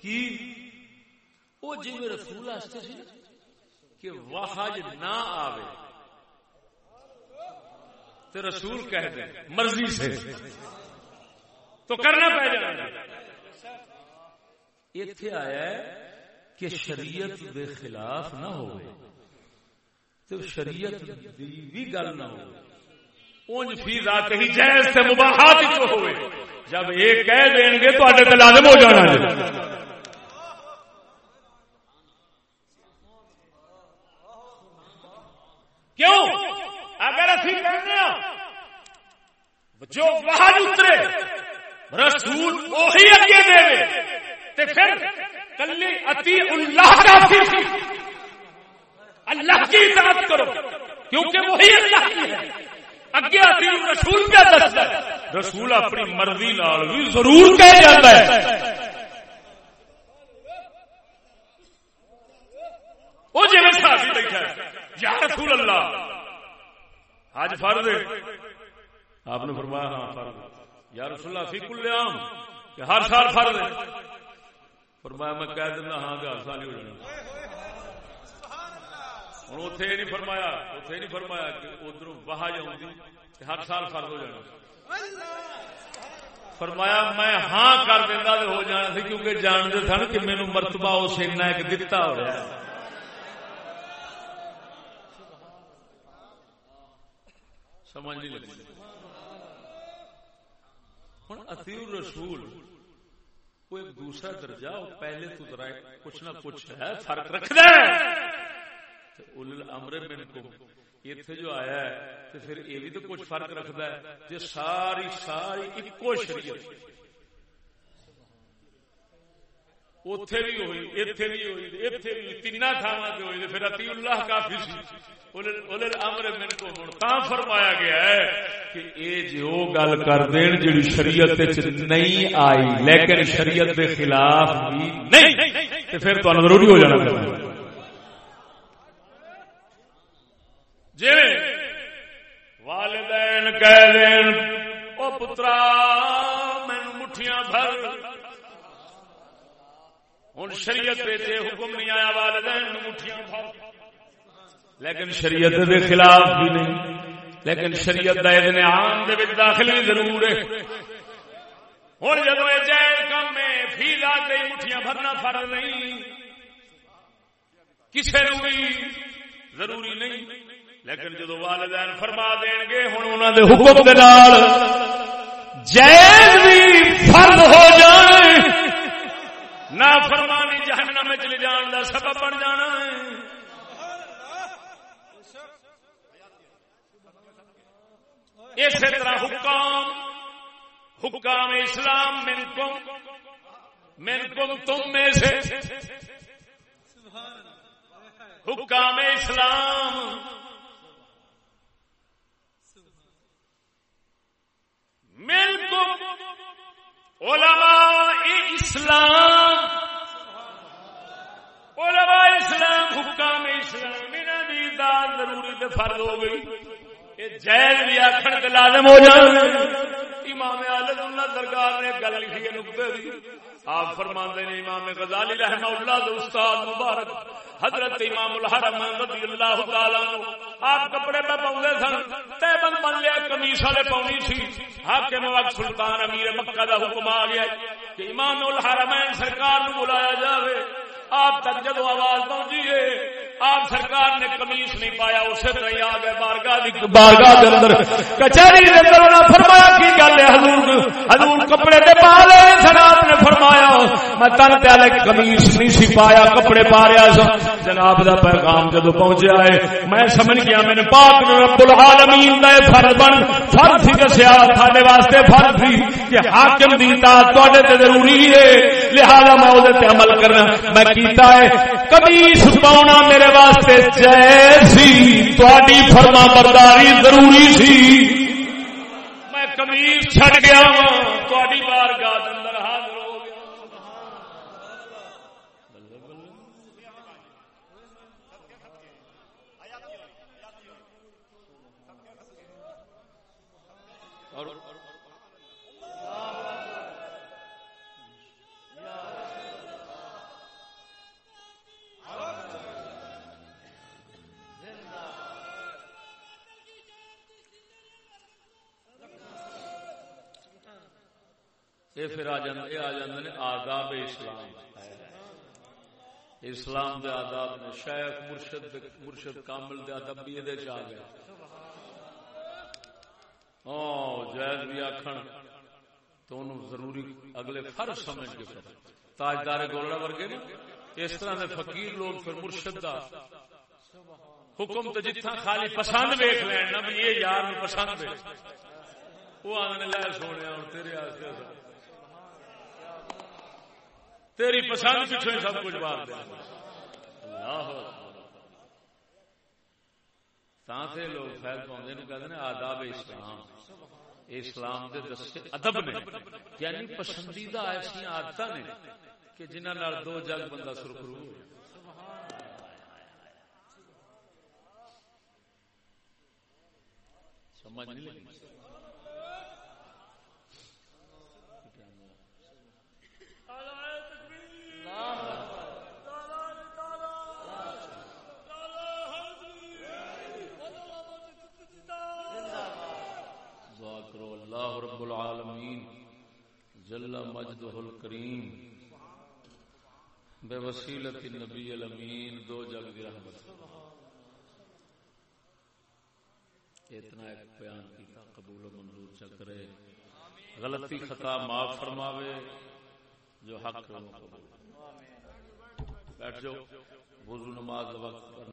A: کہ وہ جی رسول واسطے سی کہ واہج نہ آوے رسول کہہ دیں مرضی سے۔ تو کرنا پہ جانا آیا ہے کہ شریعت دے خلاف نہ ہوئے۔ تو شریعت بھی گل نہ ہو۔ اونج فی ذات ہی جائز تے مباحات تو ہوئے؟ جب یہ کہہ دیں گے تو لازم ہو جانا کیوں؟ اگر اسی کہنے جو باہر اترے رسول وہی اگے دے تے پھر کلی اتی اللہ کا اللہ کی اطاعت کرو کیونکہ وہی اللہ کی ہے۔ اگے اتی رسول کیا دستا ہے۔ رسول اپنی مرضی نال بھی ضرور کہہ جاتا ہے۔ وہ جی صحابی بیٹھا ہے۔ یا رسول اللہ آج فرض ہے۔ آپ نے فرمایا ہاں فرض یا رسول اللہ، فی کل عام، کہ ہر سال فرض ہے۔ فرمایا، میں کہہ دینا ہاں کہ ہر سال ہی ہو جانا۔ ہوں اتے یہ نہیں فرمایا اتے نہیں فرمایا کہ ادھر وہاں جاؤں ہر سال فرض ہو جانا۔ فرمایا، میں ہاں کر دینا ہو جانا سی کیونکہ جانتے سن کہ میرے مرتبہ اس ایک دتا ہو رہا ہے۔ سمجھ نہیں لگی۔ ہوں اطیور رسول وہ ایک دوسرا درجہ پہلے تو ذرا کچھ نہ کچھ ہے، فرق رکھ رکھنا امر جو آیا ہے تو پھر یہ بھی تو کچھ فرق رکھتا ہے جو ساری ساری ایکو شریعت بھی ہوئی بھی ہوئی بھی ہوئی پھر اتی اللہ کافی فرمایا گیا ہے کہ اے جو گل کر دین جی شریعت نہیں آئی، لیکن شریعت کے خلاف بھی نہیں۔ پھر تو ضروری ہو جانا۔ جی والدین کہہ دین او پترا مینو مٹھیاں بھر ہوں شریعت حکم نہیں آیا والدین مٹھیاں بھر لیکن شریعت دے خلاف بھی نہیں لیکن شریعت دا ادن عام دے وچ داخل بھی ضرور ہے ہوں جب یہ جائز کم ہے فی لا گئی مٹھیاں بھرنا فرض نہیں کسی نو بھی ضروری نہیں لیکن جدو والدین فرما دیں گے ہوں انہوں دے حکم دے نال جائز بھی فرض ہو جائے نہ فرمانی جہنم چلے جان کا سبب بن جانا۔ ہے اسی طرح حکام حکام اسلام، من کم من کم تم میں سے۔ حکام اسلام مل علماء اسلام علماء اسلام حکام اسلام انہوں کی داد ضروری تو فرد ہو گئی جیل بھی آخر لازم ہو جان۔ امام عالم اللہ درگاہ نے گل لکھی ہے نقطے دی۔ آپ فرماندے نے امام غزالی رحمہ اللہ استاد مبارک حضرت امام الحرم رضی اللہ تعالی آپ کپڑے پہ پاؤں سن تے بند بن لیا کمیس والے پاؤنی سی۔ حاکم وقت سلطان امیر مکہ دا حکم آ گیا کہ امام الحرمین سرکار نو بلایا جاوے۔ آپ تک جدو آواز پہنچی ہے آپ سرکار نے کمیس نہیں پایا اسے طرح ہی آ گئے بارگاہ بارگاہ کے اندر۔ کچہری کے اندر انہوں فرمایا، کی گل ہے حضور؟ حضور کپڑے دے پا لے جناب نے فرمایا۔ میں تن پیالے کمیس نہیں سی پایا، کپڑے پا رہا سا۔ جناب دا پیغام جدو پہنچیا ہے، میں سمجھ گیا میں نے پاک رب العالمین دا فرض بن فرض سی دسیا تھاڈے واسطے فرض سی کہ حاکم دی اطاعت تواڈے تے ضروری ہے۔ لہذا میں اودے تے عمل کرنا۔ میں کیتا ہے کمیس پاؤنا میرے واسطے سی تھوڑی فرما برداری ضروری سی۔ میں کمیز چھڈ گیا ہاں، تھوڑی بار یہ پھر آ جاندے آ جاندے نے آداب اسلام اسلام دے آداب نے شیخ مرشد مرشد کامل دے ادب بھی یہ آ گیا او جائز بھی آخن تو انہوں ضروری اگلے فرض سمجھ کے کرے تاجدار گولڑا ورگے نا اس طرح دے فقیر لوگ پھر مرشد دا حکم تو جتنا خالی پسند ویک لین نا بھی یہ یار نو پسند ہے وہ آنے لے سونے اور تیرے آستے تیری پسند پیچھے سب کچھ بات دے۔ اللہ لوگ فیل پاؤں کہتے ہیں آداب اسلام۔ اسلام دے دسے ادب نے یعنی پسندیدہ ایسی آدت نے کہ جنہ دو جگ بندہ سرخرو سمجھ نہیں لگی؟ اللہ کرو اللہ رب العالمین، جل مجدہ الکریم، بے وسیلت نبی الامین، دو جگ دی رحمت۔ اتنا ایک بیان کیتا، قبول و منظور چکرے غلطی خطا معاف فرماوے، جو حق قبول۔ بیٹھ جاؤ۔ وضو نماز وقت۔